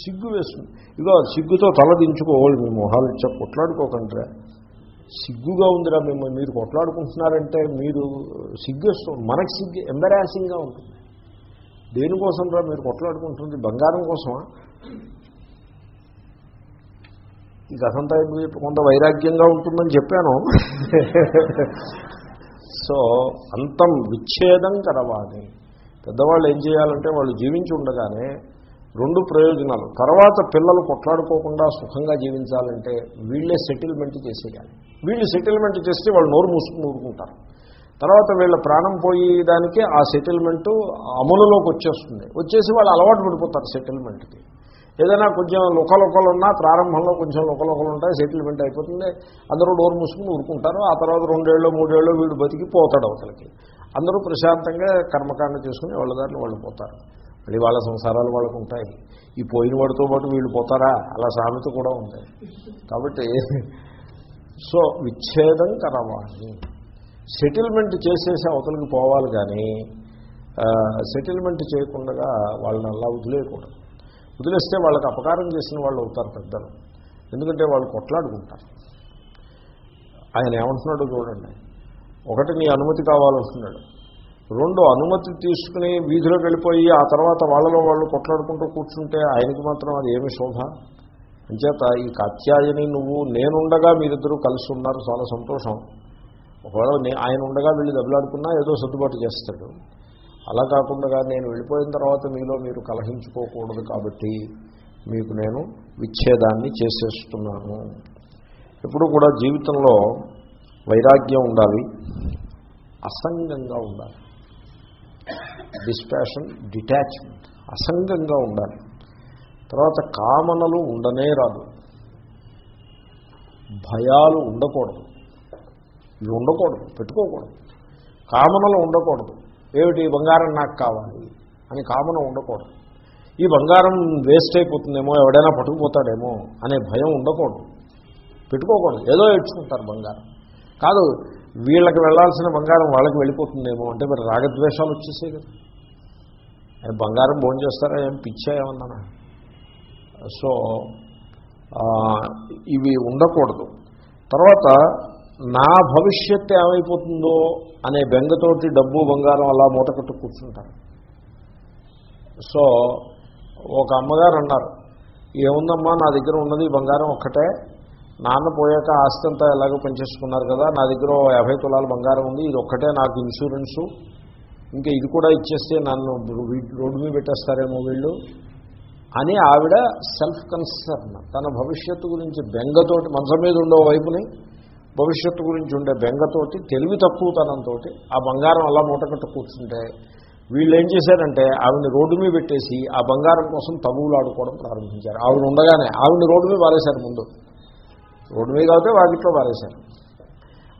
సిగ్గు వేస్తుంది. ఇగో సిగ్గుతో తల దించుకోవాలి మీ మొహాలు. ఇచ్చా కొట్లాడుకోకండి సిగ్గుగా ఉందిరా మేము మీరు కొట్లాడుకుంటున్నారంటే మీరు సిగ్గేస్తుంది మనకి సిగ్గు ఎంబరాసింగ్గా ఉంటుంది. దేనికోసం రా మీరు కొట్లాడుకుంటుంది బంగారం కోసమా? ఈ కథంతా కొంత వైరాగ్యంగా ఉంటుందని చెప్పాను. సో అంతం విచ్ఛేదం కరవాలి పెద్దవాళ్ళు ఏం చేయాలంటే వాళ్ళు జీవించి ఉండగానే రెండు ప్రయోజనాలు. తర్వాత పిల్లలు కొట్లాడుకోకుండా సుఖంగా జీవించాలంటే వీళ్ళే సెటిల్మెంట్ చేసేయాలి. వీళ్ళు సెటిల్మెంట్ చేస్తే వాళ్ళు నోరు మూసుకుని ఊరుకుంటారు తర్వాత వీళ్ళ ప్రాణం పోయేదానికి ఆ సెటిల్మెంటు అమలులోకి వచ్చేస్తుంది. వచ్చేసి వాళ్ళు అలవాటు పడిపోతారు సెటిల్మెంట్కి ఏదైనా కొంచెం లుకలుకలు ఉన్నా ప్రారంభంలో కొంచెం లుకలుకలు ఉంటాయి సెటిల్మెంట్ అయిపోతుంది. అందరూ డోర్ మూసుకుని ఊరుకుంటారు. ఆ తర్వాత రెండేళ్ళు మూడేళ్ళు వీడు బతికి పోతాడు అవతలకి. అందరూ ప్రశాంతంగా కర్మకాండ చేసుకుని వాళ్ళ దారిని వాళ్ళు పోతారు. మళ్ళీ వాళ్ళ సంసారాలు వాళ్ళకు ఉంటాయి ఈ పోయిన వాడితో పాటు వీళ్ళు పోతారా? అలా సామెత కూడా ఉంది. కాబట్టి సో విచ్ఛేదం కరవాణి. సెటిల్మెంట్ చేసేసి అవతలకి పోవాలి కానీ సెటిల్మెంట్ చేయకుండా వాళ్ళని అలా వదిలేయకూడదు. వదిలేస్తే వాళ్ళకి అపకారం చేసిన వాళ్ళు అవుతారు పెద్దలు. ఎందుకంటే వాళ్ళు కొట్లాడుకుంటారు. ఆయన ఏమంటున్నాడో చూడండి. ఒకటి నీ అనుమతి కావాలంటున్నాడు. రెండు అనుమతి తీసుకుని వీధిలోకి వెళ్ళిపోయి ఆ తర్వాత వాళ్ళలో వాళ్ళు కొట్లాడుకుంటూ కూర్చుంటే ఆయనకి మాత్రం అది ఏమి శోభ? అంచేత ఈ కాత్యాయని నువ్వు నేనుండగా మీరిద్దరూ కలిసి ఉన్నారు చాలా సంతోషం. ఒకవేళ ఆయన ఉండగా వీళ్ళు దెబ్బలాడుకున్నా ఏదో సర్దుబాటు చేస్తాడు. అలా కాకుండా నేను వెళ్ళిపోయిన తర్వాత మీలో మీరు కలహించుకోకూడదు కాబట్టి మీకు నేను విచ్ఛేదాన్ని చేసేస్తున్నాను. ఎప్పుడు కూడా జీవితంలో వైరాగ్యం ఉండాలి అసంగంగా ఉండాలి. డిస్పాషన్ డిటాచ్మెంట్ అసంగంగా ఉండాలి. తర్వాత కామనలు ఉండనే రాదు. భయాలు ఉండకూడదు. ఇవి ఉండకూడదు పెట్టుకోకూడదు. కామనలు ఉండకూడదు. ఏమిటి? బంగారం నాకు కావాలి అని కామన ఉండకూడదు. ఈ బంగారం వేస్ట్ అయిపోతుందేమో ఎవడైనా పట్టుకుపోతాడేమో అనే భయం ఉండకూడదు. పెట్టుకోకూడదు. ఏదో ఏడ్చుకుంటారు బంగారం. కాదు వీళ్ళకి వెళ్ళాల్సిన బంగారం వాళ్ళకి వెళ్ళిపోతుందేమో అంటే మరి రాగద్వేషాలు వచ్చేసాయి కదా. బంగారం భోజనం చేస్తారా? ఏం పిచ్చా ఏమన్నా సో ఇవి ఉండకూడదు. తర్వాత నా భవిష్యత్తు ఏమైపోతుందో అనే బెంగతోటి డబ్బు బంగారం అలా మూటకట్టు కూర్చుంటారు. సో ఒక అమ్మగారు అన్నారు ఏముందమ్మా నా దగ్గర ఉన్నది బంగారం ఒక్కటే. నాన్న పోయాక ఆస్తి అంతా ఎలాగో పనిచేసుకున్నారు కదా నా దగ్గర యాభై తులాల బంగారం ఉంది ఇది ఒక్కటే నాకు ఇన్సూరెన్సు. ఇంకా ఇది కూడా ఇచ్చేస్తే నన్ను రోడ్డు మీద పెట్టేస్తారేమో వీళ్ళు అని ఆవిడ సెల్ఫ్ కన్సర్న్ తన భవిష్యత్తు గురించి బెంగతోటి మనసు మీద ఉండే వైపుని భవిష్యత్తు గురించి ఉండే బెంగతోటి తెలివి తక్కువతనంతో ఆ బంగారం అలా మూటకట్టు కూర్చుంటే వీళ్ళు ఏం చేశారంటే ఆవిడని రోడ్డు మీద పెట్టేసి ఆ బంగారం కోసం తగువులాడుకోవడం ప్రారంభించారు. ఆవిడ ఉండగానే ఆవిడని రోడ్డు మీద పారేశారు ముందు. రోడ్డు మీద కాబట్టి వాకిట్లో పారేశారు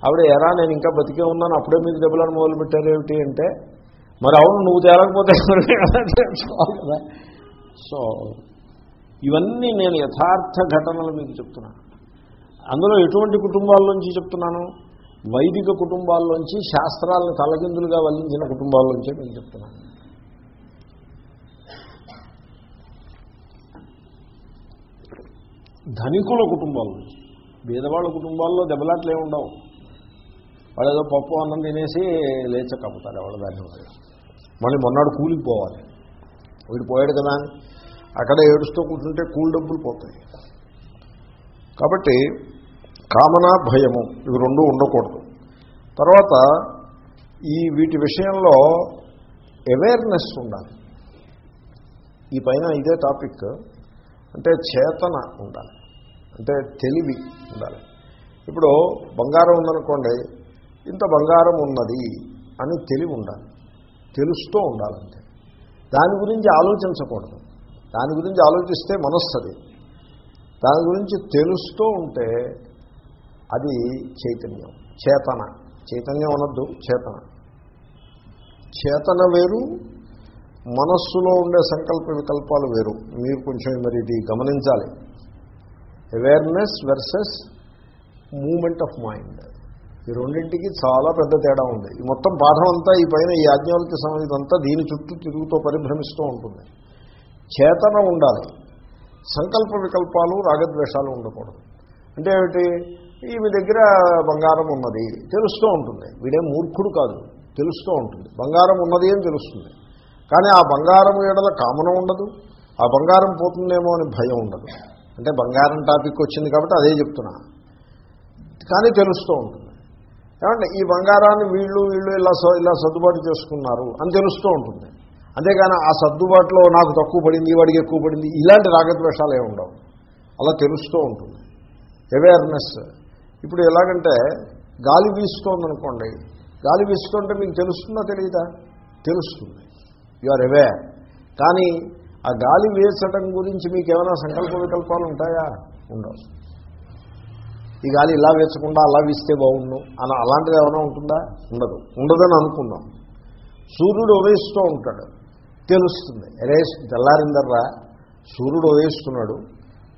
ఆవిడ ఎరా నేను ఇంకా బతికే ఉన్నాను అప్పుడే మీకు దెబ్బలను మొదలు పెట్టారు ఏమిటి అంటే మరి అవును నువ్వు తేలకపోతే తెలుసుకోవాలి కదా? సో ఇవన్నీ నేను యథార్థ ఘటనలు మీకు చెప్తున్నాను. అందులో ఎటువంటి కుటుంబాల్లోంచి చెప్తున్నాను? వైదిక కుటుంబాల్లోంచి శాస్త్రాలను తలగిందులుగా వల్లించిన కుటుంబాల్లోంచే మీకు చెప్తున్నాను. ధనికుల కుటుంబాల నుంచి బీదవాళ్ళ కుటుంబాల్లో దెబ్బలాట్లు ఏమి ఉండవు వాళ్ళు ఏదో పప్పు అన్నం తినేసి లేచకపోతారు ఎవరు దాన్ని వాళ్ళు. మళ్ళీ మొన్నాడు కూలికి పోవాలి. వీడు పోయాడు కదా అని. అక్కడ ఏడుస్తూ కూర్చుంటే కూలి డబ్బులు పోతాయి. కాబట్టి కామన భయము ఇవి రెండు ఉండకూడదు. తర్వాత ఈ వీటి విషయంలో అవేర్నెస్ ఉండాలి. ఈ పైన ఇదే టాపిక్ అంటే చేతన ఉండాలి. అంటే తెలివి ఉండాలి. ఇప్పుడు బంగారం ఉందనుకోండి ఇంత బంగారం ఉన్నది అని తెలివి ఉండాలి. తెలుస్తూ ఉండాలంటే. దాని గురించి ఆలోచించకూడదు. దాని గురించి ఆలోచిస్తే మనస్సది. దాని గురించి తెలుస్తూ ఉంటే అది చైతన్యం. చేతన. చైతన్యం అనొద్దు చేతన. చేతన వేరు మనస్సులో ఉండే సంకల్ప వికల్పాలు వేరు. మీరు కొంచెం మరి ఇది గమనించాలి. Awareness versus moment of mind ఈ రెండింటికి చాలా పెద్ద తేడా ఉంది. ఈ మొత్తం పాఠం అంతా ఈ పైన ఈ ఆజ్ఞావళికి సంబంధించి దీని చుట్టూ తిరుగుతూ పరిభ్రమిస్తూ ఉంటుంది. చేతన ఉండాలి. సంకల్ప వికల్పాలు రాగద్వేషాలు ఉండకూడదు. అంటే ఏమిటి? ఈమె దగ్గర బంగారం ఉన్నది తెలుస్తూ ఉంటుంది. వీడే మూర్ఖుడు కాదు తెలుస్తూ ఉంటుంది. బంగారం ఉన్నది అని తెలుస్తుంది. కానీ ఆ బంగారం ఏడల కామన ఉండదు. ఆ బంగారం పోతుందేమో అని భయం ఉండదు. అంటే బంగారం టాపిక్ వచ్చింది కాబట్టి అదే చెప్తున్నా. కానీ తెలుస్తూ ఉంటుంది. ఏమంటే ఈ బంగారాన్ని వీళ్ళు వీళ్ళు ఇలా ఇలా సర్దుబాటు చేసుకున్నారు అని తెలుస్తూ ఉంటుంది. అంతేగాని ఆ సర్దుబాటులో నాకు తక్కువ పడింది వాడికి ఎక్కువ పడింది ఇలాంటి రాగద్వేషాలు ఏమి ఉండవు. అలా తెలుస్తూ ఉంటుంది. అవేర్నెస్ ఇప్పుడు ఎలాగంటే గాలి వీస్తోందనుకోండి. గాలి వీస్తుంటే మీకు తెలుస్తుందా తెలియదా? తెలుస్తుంది. యు ఆర్ అవేర్ కానీ ఆ గాలి వీచడం గురించి మీకు ఏమైనా సంకల్ప వికల్పాలు ఉంటాయా? ఉండవు. ఈ గాలి ఇలా వీచకుండా అలా వీస్తే బాగుండు అని అలాంటిది ఏమైనా ఉంటుందా? ఉండదు. ఉండదని అనుకుందాం సూర్యుడు ఉదయిస్తూ ఉంటాడు. తెలుస్తుంది. అరే తెల్లారిందర్రా సూర్యుడు ఉదయిస్తున్నాడు.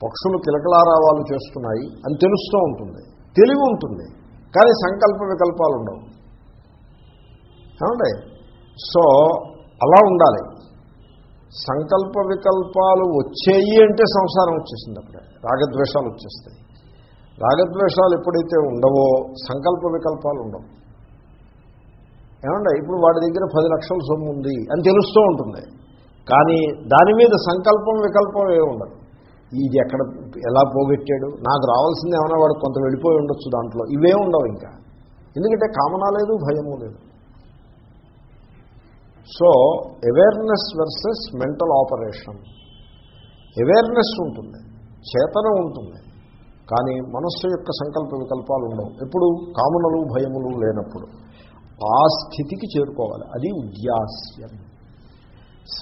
పక్షులు కిలకలారావాలు చేస్తున్నాయి అని తెలుస్తూ ఉంటుంది. తెలివి ఉంటుంది. కానీ సంకల్ప వికల్పాలు ఉండవు. ఏమండి? సో అలా ఉండాలి. సంకల్ప వికల్పాలు వచ్చేయి అంటే సంసారం వచ్చేసింది అప్పుడే. రాగద్వేషాలు వచ్చేస్తాయి. రాగద్వేషాలు ఎప్పుడైతే ఉండవో సంకల్ప వికల్పాలు ఉండవు. ఏమండి ఇప్పుడు వాడి దగ్గర పది లక్షల సొమ్ము ఉంది అని తెలుస్తూ ఉంటుంది. కానీ దాని మీద సంకల్పం వికల్పం ఏ ఉండదు. ఇది ఎక్కడ ఎలా పోగొట్టాడు? నాకు రావాల్సింది ఏమైనా వాడు కొంత వెళ్ళిపోయి ఉండొచ్చు దాంట్లో. ఇవే ఉండవు ఇంకా. ఎందుకంటే కామన లేదు భయము లేదు. So awareness versus mental operation awareness ఉంటుంది. చేతన ఉంటుంది. కానీ మనస్సు యొక్క సంకల్ప వికల్పాలు ఉండవు. ఎప్పుడు? కామనలు భయములు లేనప్పుడు. ఆ స్థితికి చేరుకోవాలి. అది ఉద్యాస్యం.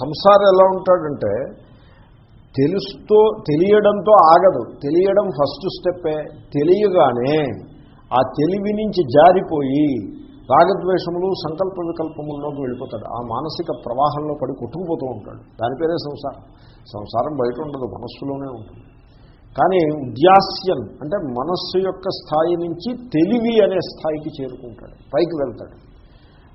సంసారం ఎలా ఉంటాడంటే తెలుస్తూ తెలియడంతో ఆగదు. తెలియడం ఫస్ట్ స్టెప్పే. తెలియగానే ఆ తెలివి నుంచి జారిపోయి రాగద్వేషములు సంకల్ప వికల్పముల్లోకి వెళ్ళిపోతాడు. ఆ మానసిక ప్రవాహంలో పడి కొట్టుకుపోతూ ఉంటాడు. దాని పేరే సంసారం. సంసారం బయట ఉండదు. మనస్సులోనే ఉంటుంది. కానీ ఉద్యాస్యం అంటే మనస్సు యొక్క స్థాయి నుంచి తెలివి అనే స్థాయికి చేరుకుంటాడు పైకి వెళ్తాడు.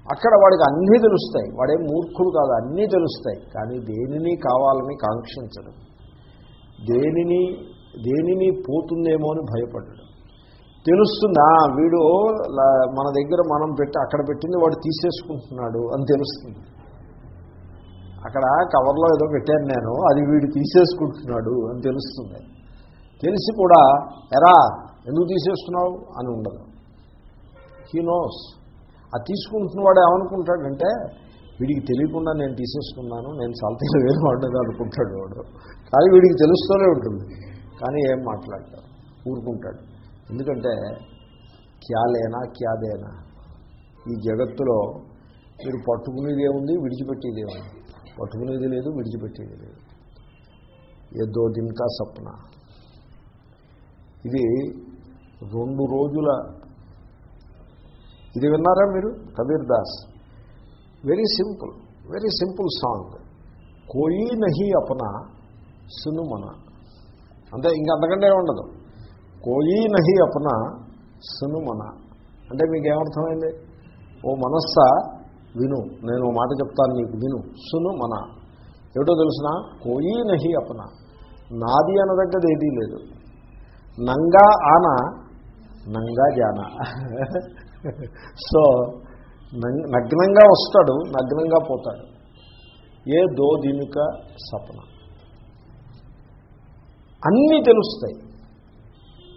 అక్కడ వాడికి అన్నీ తెలుస్తాయి. వాడేం మూర్ఖుడు కాదు అన్నీ తెలుస్తాయి. కానీ దేనిని కావాలని కాంక్షించడం. దేనిని దేనిని పోతుందేమో అని భయపడ్డాడు. తెలుస్తుందా? వీడు లా- మన దగ్గర మనం పెట్టి అక్కడ పెట్టింది వాడు తీసేసుకుంటున్నాడు అని తెలుస్తుంది. అక్కడ కవర్లో ఏదో పెట్టాను నేను అది వీడు తీసేసుకుంటున్నాడు అని తెలుస్తుంది. తెలిసి కూడా ఎరా ఎందుకు తీసేస్తున్నావు? అని ఉండదు. హీ నోస్ ఆ తీసుకుంటున్నవాడు ఏమనుకుంటాడంటే వీడికి తెలియకుండా నేను తీసేసుకున్నాను నేను సల్తీలు వేరు వాడినది అనుకుంటాడు వాడు. కానీ వీడికి తెలుస్తూనే ఉంటుంది. కానీ ఏం మాట్లాడతాడు? ఊరుకుంటాడు. ఎందుకంటే క్యాలేనా క్యాదేనా ఈ జగత్తులో మీరు పట్టుకునేది ఏముంది? విడిచిపెట్టేది ఏముంది? పట్టుకునేది లేదు విడిచిపెట్టేది లేదు. ఏదో దిన్కా సప్న? ఇది రెండు రోజుల ఇది విన్నారా మీరు? Kabir Das. Very simple very simple song కోయి నహి అపన సును మన. అంటే ఇంక అంతకంటే ఉండదు. కోయి నహి అపన సును మన. అంటే మీకు ఏమర్థమైంది ఓ మనస్స విను నేను మాట చెప్తాను నీకు విను. సును మన. ఏమిటో తెలిసిన? కోయి నహి అపన. నాది అనదగ్గది ఏదీ లేదు. నంగా ఆన నంగా జాన. సో నం- నగ్నంగా వస్తాడు నగ్నంగా పోతాడు. ఏ దోదినిక సపన. అన్నీ తెలుస్తాయి.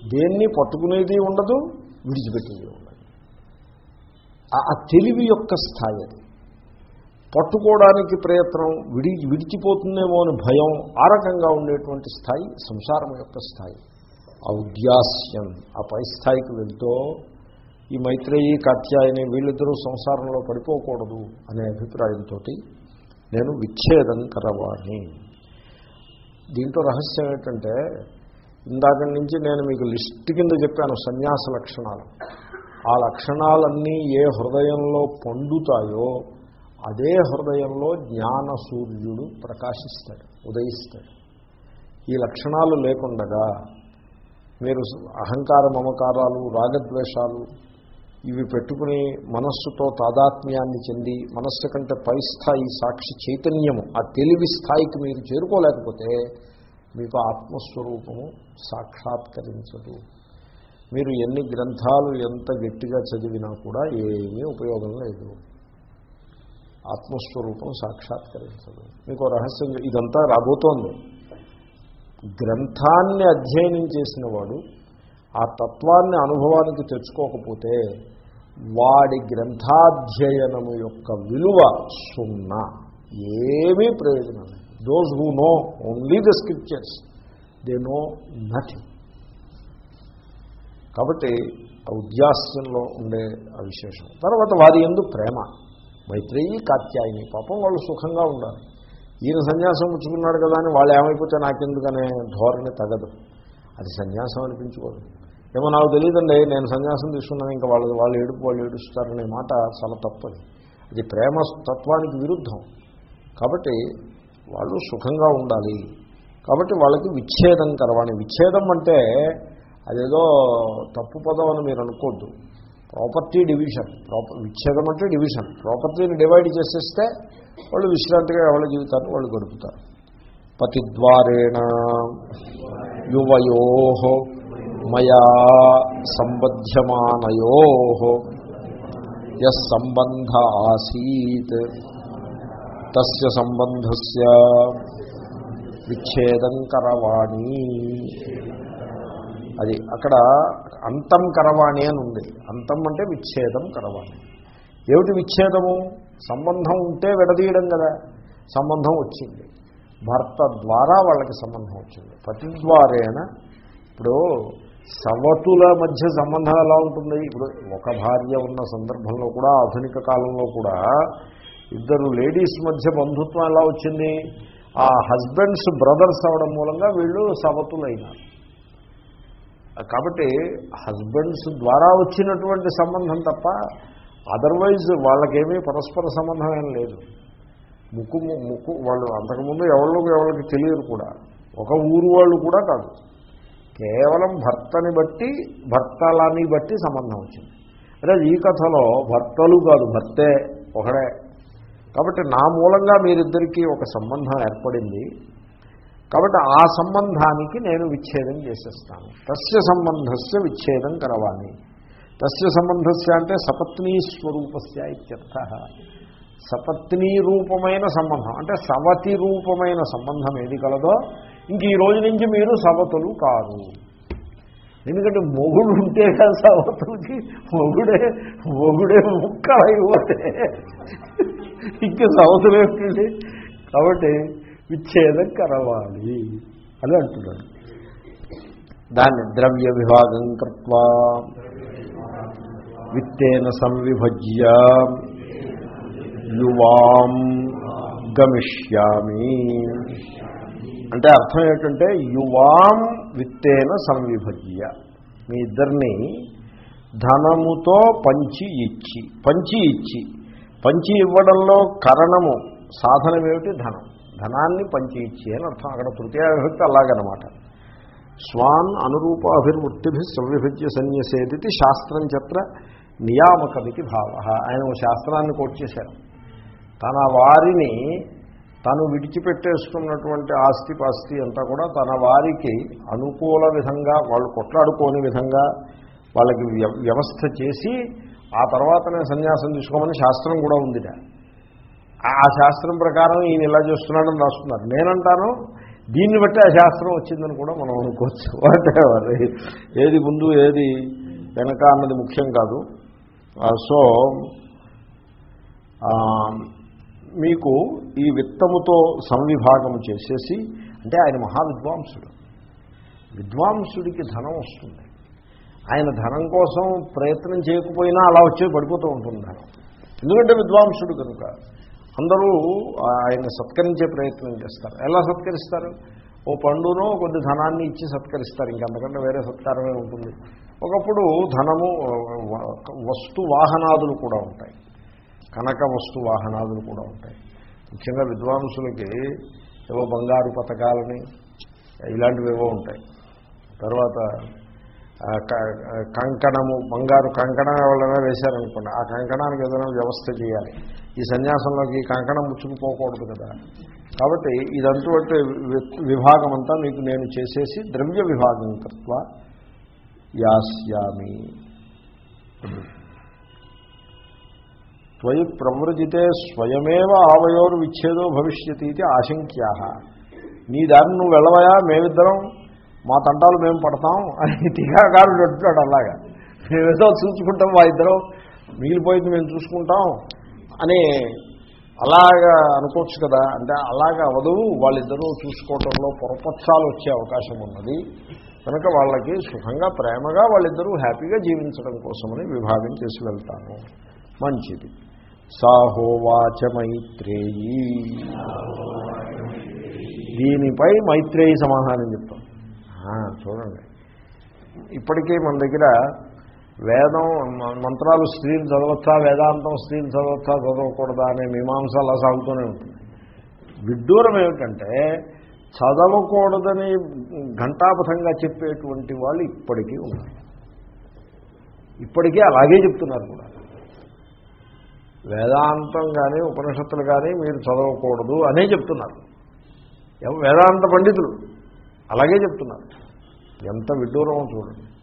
దేన్ని పట్టుకునేది ఉండదు విడిచిపెట్టేది ఉండదు. ఆ- ఆ తెలివి యొక్క స్థాయి అది. పట్టుకోవడానికి ప్రయత్నం విడి విడిచిపోతుందేమో అని భయం ఆ రకంగా ఉండేటువంటి స్థాయి సంసారం యొక్క స్థాయి. ఔద్యాస్యం. ఆ పై స్థాయికి వెళ్తూ ఈ మైత్రేయి కాత్యాయని వీళ్ళిద్దరూ సంసారంలో పడిపోకూడదు అనే అభిప్రాయంతో నేను విచ్ఛేదం కరవాణి. దీంట్లో రహస్యం ఏంటంటే ఇందాక నుంచి నేను మీకు లిస్ట్ కింద చెప్పాను సన్యాస లక్షణాలు. ఆ లక్షణాలన్నీ ఏ హృదయంలో పండుతాయో అదే హృదయంలో జ్ఞాన సూర్యుడు ప్రకాశిస్తాడు ఉదయిస్తాడు. ఈ లక్షణాలు లేకుండగా మీరు అహంకార మమకారాలు రాగద్వేషాలు ఇవి పెట్టుకుని మనస్సుతో తాదాత్మ్యాన్ని చెంది మనస్సు కంటే పై స్థాయి సాక్షి చైతన్యము ఆ తెలివి స్థాయికి మీరు చేరుకోలేకపోతే మీకు ఆత్మస్వరూపము సాక్షాత్కరించదు. మీరు ఎన్ని గ్రంథాలు ఎంత గట్టిగా చదివినా కూడా ఏమీ ఉపయోగం లేదు. ఆత్మస్వరూపం సాక్షాత్కరించదు. మీకు రహస్యం ఇదంతా రాబోతోంది. గ్రంథాన్ని అధ్యయనం చేసిన వాడు ఆ తత్వాన్ని అనుభవానికి తెచ్చుకోకపోతే వాడి గ్రంథాధ్యయనము యొక్క విలువ సున్నా. ఏమీ ప్రయోజనం లేదు. Those who know only the scriptures they know nothing కాబట్టి ఉద్యాస్యంలో ఉండే ఆ విశేషం. తర్వాత వారి ఎందు ప్రేమ. మైత్రేయి కాత్యాయని పాపం వాళ్ళు సుఖంగా ఉండాలి. ఈయన సన్యాసం పుచ్చుకున్నాడు కదా అని వాళ్ళు ఏమైపోతే నాకెందుకనే ధోరణి తగదు. అది సన్యాసం అనిపించుకోదు. ఏమో నాకు తెలియదండి నేను సన్యాసం తీసుకున్నాను ఇంకా వాళ్ళు వాళ్ళు ఏడుపు వాళ్ళు ఏడుస్తారనే మాట చాలా తప్పది. అది ప్రేమ తత్వానికి విరుద్ధం. కాబట్టి వాళ్ళు సుఖంగా ఉండాలి. కాబట్టి వాళ్ళకి విచ్ఛేదం కలవాలి. విచ్ఛేదం అంటే అదేదో తప్పు పదం అని మీరు అనుకోద్దు. Property division. ప్రాపర్ విచ్ఛేదం అంటే డివిజన్. ప్రాపర్టీని డివైడ్ చేసేస్తే వాళ్ళు విశ్రాంతిగా ఎవరి జీవితాన్ని వాళ్ళు గడుపుతారు. పతిద్వారేణ యువయో మయా సంబధ్యమానయో సంబంధ ఆసీత్. తస్య సంబంధస్య విచ్ఛేదం కరవాణి. అది అక్కడ అంతం కరవాణి అని ఉంది. అంతం అంటే విచ్ఛేదం కరవాణి. ఏమిటి విచ్ఛేదము? సంబంధం ఉంటే విడదీయడం కదా. సంబంధం వచ్చింది. భర్త ద్వారా వాళ్ళకి సంబంధం వచ్చింది. పతి ద్వారేణ ఇప్పుడు సవతుల మధ్య సంబంధం ఎలా ఉంటుంది ఇప్పుడు ఒక భార్య ఉన్న సందర్భంలో కూడా ఆధునిక కాలంలో కూడా ఇద్దరు లేడీస్ మధ్య బంధుత్వం ఎలా వచ్చింది? ఆ హస్బెండ్స్ బ్రదర్స్ అవడం మూలంగా వీళ్ళు సవతులైనారు. కాబట్టి హస్బెండ్స్ ద్వారా వచ్చినటువంటి సంబంధం తప్ప అదర్వైజ్ వాళ్ళకేమీ పరస్పర సంబంధం ఏం లేదు. ముక్కు ముక్కు వాళ్ళు అంతకుముందు ఎవరికి ఎవరికి తెలియదు కూడా. ఒక ఊరు వాళ్ళు కూడా కాదు. కేవలం భర్తని బట్టి భర్తలని బట్టి సంబంధం వచ్చింది. అదే ఈ కథలో భర్తలు కాదు భర్తే ఒకడే. కాబట్టి నా మూలంగా మీరిద్దరికీ ఒక సంబంధం ఏర్పడింది. కాబట్టి ఆ సంబంధానికి నేను విచ్ఛేదం చేసేస్తాను. తస్య సంబంధస్య విచ్ఛేదం కరవాలి తస్య సంబంధస్య అంటే సపత్నీ స్వరూపస్య ఇత్యర్థ. సపత్నీ రూపమైన సంబంధం అంటే సవతి రూపమైన సంబంధం ఏది కలదో ఇంక ఈ రోజు నుంచి మీరు సవతులు కాదు. ఎందుకంటే మొగుడు ఉంటే కదా సవతులకి మొగుడే మొగుడే ముక్కలైపోతే. ఇంకా సవతులు ఏమిటండి? కాబట్టి విచ్ఛేదం కరవాలి అని అంటున్నాడు. దాన్ని ద్రవ్య విభాగం కృత్వా. విత్తేన సంవిభజ్య యువాం గమిష్యామి అంటే అర్థం ఏంటంటే యువాం విత్తేన సంవిభజ్య. మీ ఇద్దరిని ధనముతో పంచి ఇచ్చి పంచి ఇచ్చి పంచి ఇవ్వడంలో కరణము సాధనం ఏమిటి? ధనం. ధనాన్ని పంచి ఇచ్చి అని అర్థం. అక్కడ తృతీయ విభక్తి అలాగనమాట. స్వాన్ అనురూప అభిర్వృత్తిభి సంవిభజ్య సన్యసేది శాస్త్రం చత్ర నియామకమితి భావ. ఆయన ఒక శాస్త్రాన్ని కోట్ చేశారు. తన వారిని తను విడిచిపెట్టేసుకున్నటువంటి ఆస్తి పాస్తి అంతా కూడా తన వారికి అనుకూల విధంగా వాళ్ళు కొట్లాడుకోని విధంగా వాళ్ళకి వ్యవస్థ చేసి ఆ తర్వాతనే సన్యాసం తీసుకోమని శాస్త్రం కూడా ఉందిట. ఆ శాస్త్రం ప్రకారం ఈయన ఇలా చేస్తున్నాడని రాస్తున్నారు. నేనంటాను దీన్ని బట్టి ఆ శాస్త్రం వచ్చిందని కూడా మనం అనుకోవచ్చు. వాటెవర్ ఏది ముందు ఏది వెనక అన్నది ముఖ్యం కాదు. Uh, సో uh, మీకు ఈ విత్తముతో సంవిభాగం చేసేసి అంటే ఆయన మహావిద్వాంసుడు. విద్వాంసుడికి ధనం వస్తుంది. ఆయన ధనం కోసం ప్రయత్నం చేయకపోయినా అలా వచ్చే పడిపోతూ ఉంటుంది ధనం. ఎందుకంటే విద్వాంసుడు కనుక అందరూ ఆయన సత్కరించే ప్రయత్నం చేస్తారు. ఎలా సత్కరిస్తారు? ఓ పండునో కొద్ది ధనాన్ని ఇచ్చి సత్కరిస్తారు. ఇంకంతకంటే వేరే సత్కారమే ఉంటుంది. ఒకప్పుడు ధనము వస్తు వాహనాదులు కూడా ఉంటాయి. కనక వస్తు వాహనాదులు కూడా ఉంటాయి. ముఖ్యంగా విద్వాంసులకి ఏవో బంగారు పథకాలని ఇలాంటివి ఏవో ఉంటాయి. తర్వాత క- కంకణము బంగారు కంకణం ఎవరైనా వేశారనుకోండి ఆ కంకణానికి ఏదైనా వ్యవస్థ చేయాలి. ఈ సన్యాసంలోకి ఈ కంకణం ముచ్చుకుపోకూడదు కదా. కాబట్టి ఇదంటూ వి- విభాగం అంతా మీకు నేను చేసేసి ద్రవ్య విభాగం తత్వ యాస్యామి. త్వయి ప్రవృజితే స్వయమేవ ఆవయోరు విచ్ఛేదో భవిష్యతి ఇది ఆశంక్యా. నీ దారిని నువ్వు వెళ్ళవయా? మేమిద్దరం మా తంటాలు మేము పడతాం అని టీకాకారుడు అంటున్నాడు అలాగా. మేమేదో చూసుకుంటాం మా ఇద్దరం మిగిలిపోయింది మేము చూసుకుంటాం అని అలాగా అనుకోవచ్చు కదా. అంటే అలాగా అవదు వాళ్ళిద్దరూ చూసుకోవటంలో పొరపక్షాలు వచ్చే అవకాశం ఉన్నది. కనుక వాళ్ళకి సుఖంగా ప్రేమగా వాళ్ళిద్దరూ హ్యాపీగా జీవించడం కోసమని విభాగం చేసి వెళ్తాను. మంచిది. సాహోవాచ మైత్రేయీ. దీనిపై మైత్రేయి సమాధానం చెప్తాం. చూడండి. ఇప్పటికీ మన దగ్గర వేదం మంత్రాలు స్త్రీలు చదవచ్చా వేదాంతం స్త్రీలు చదవచ్చా చదవకూడదా అనే మీమాంస అలా సాగుతూనే ఉంటుంది. విడ్డూరం ఏమిటంటే చదవకూడదని ఘంటాపథంగా చెప్పేటువంటి వాళ్ళు ఇప్పటికీ ఉన్నారు. ఇప్పటికీ అలాగే చెప్తున్నారు కూడా. వేదాంతం కానీ ఉపనిషత్తులు కానీ మీరు చదవకూడదు అనే చెప్తున్నారు. వేదాంత పండితులు అలాగే చెప్తున్నారు. ఎంత విడ్డూరమో చూడండి.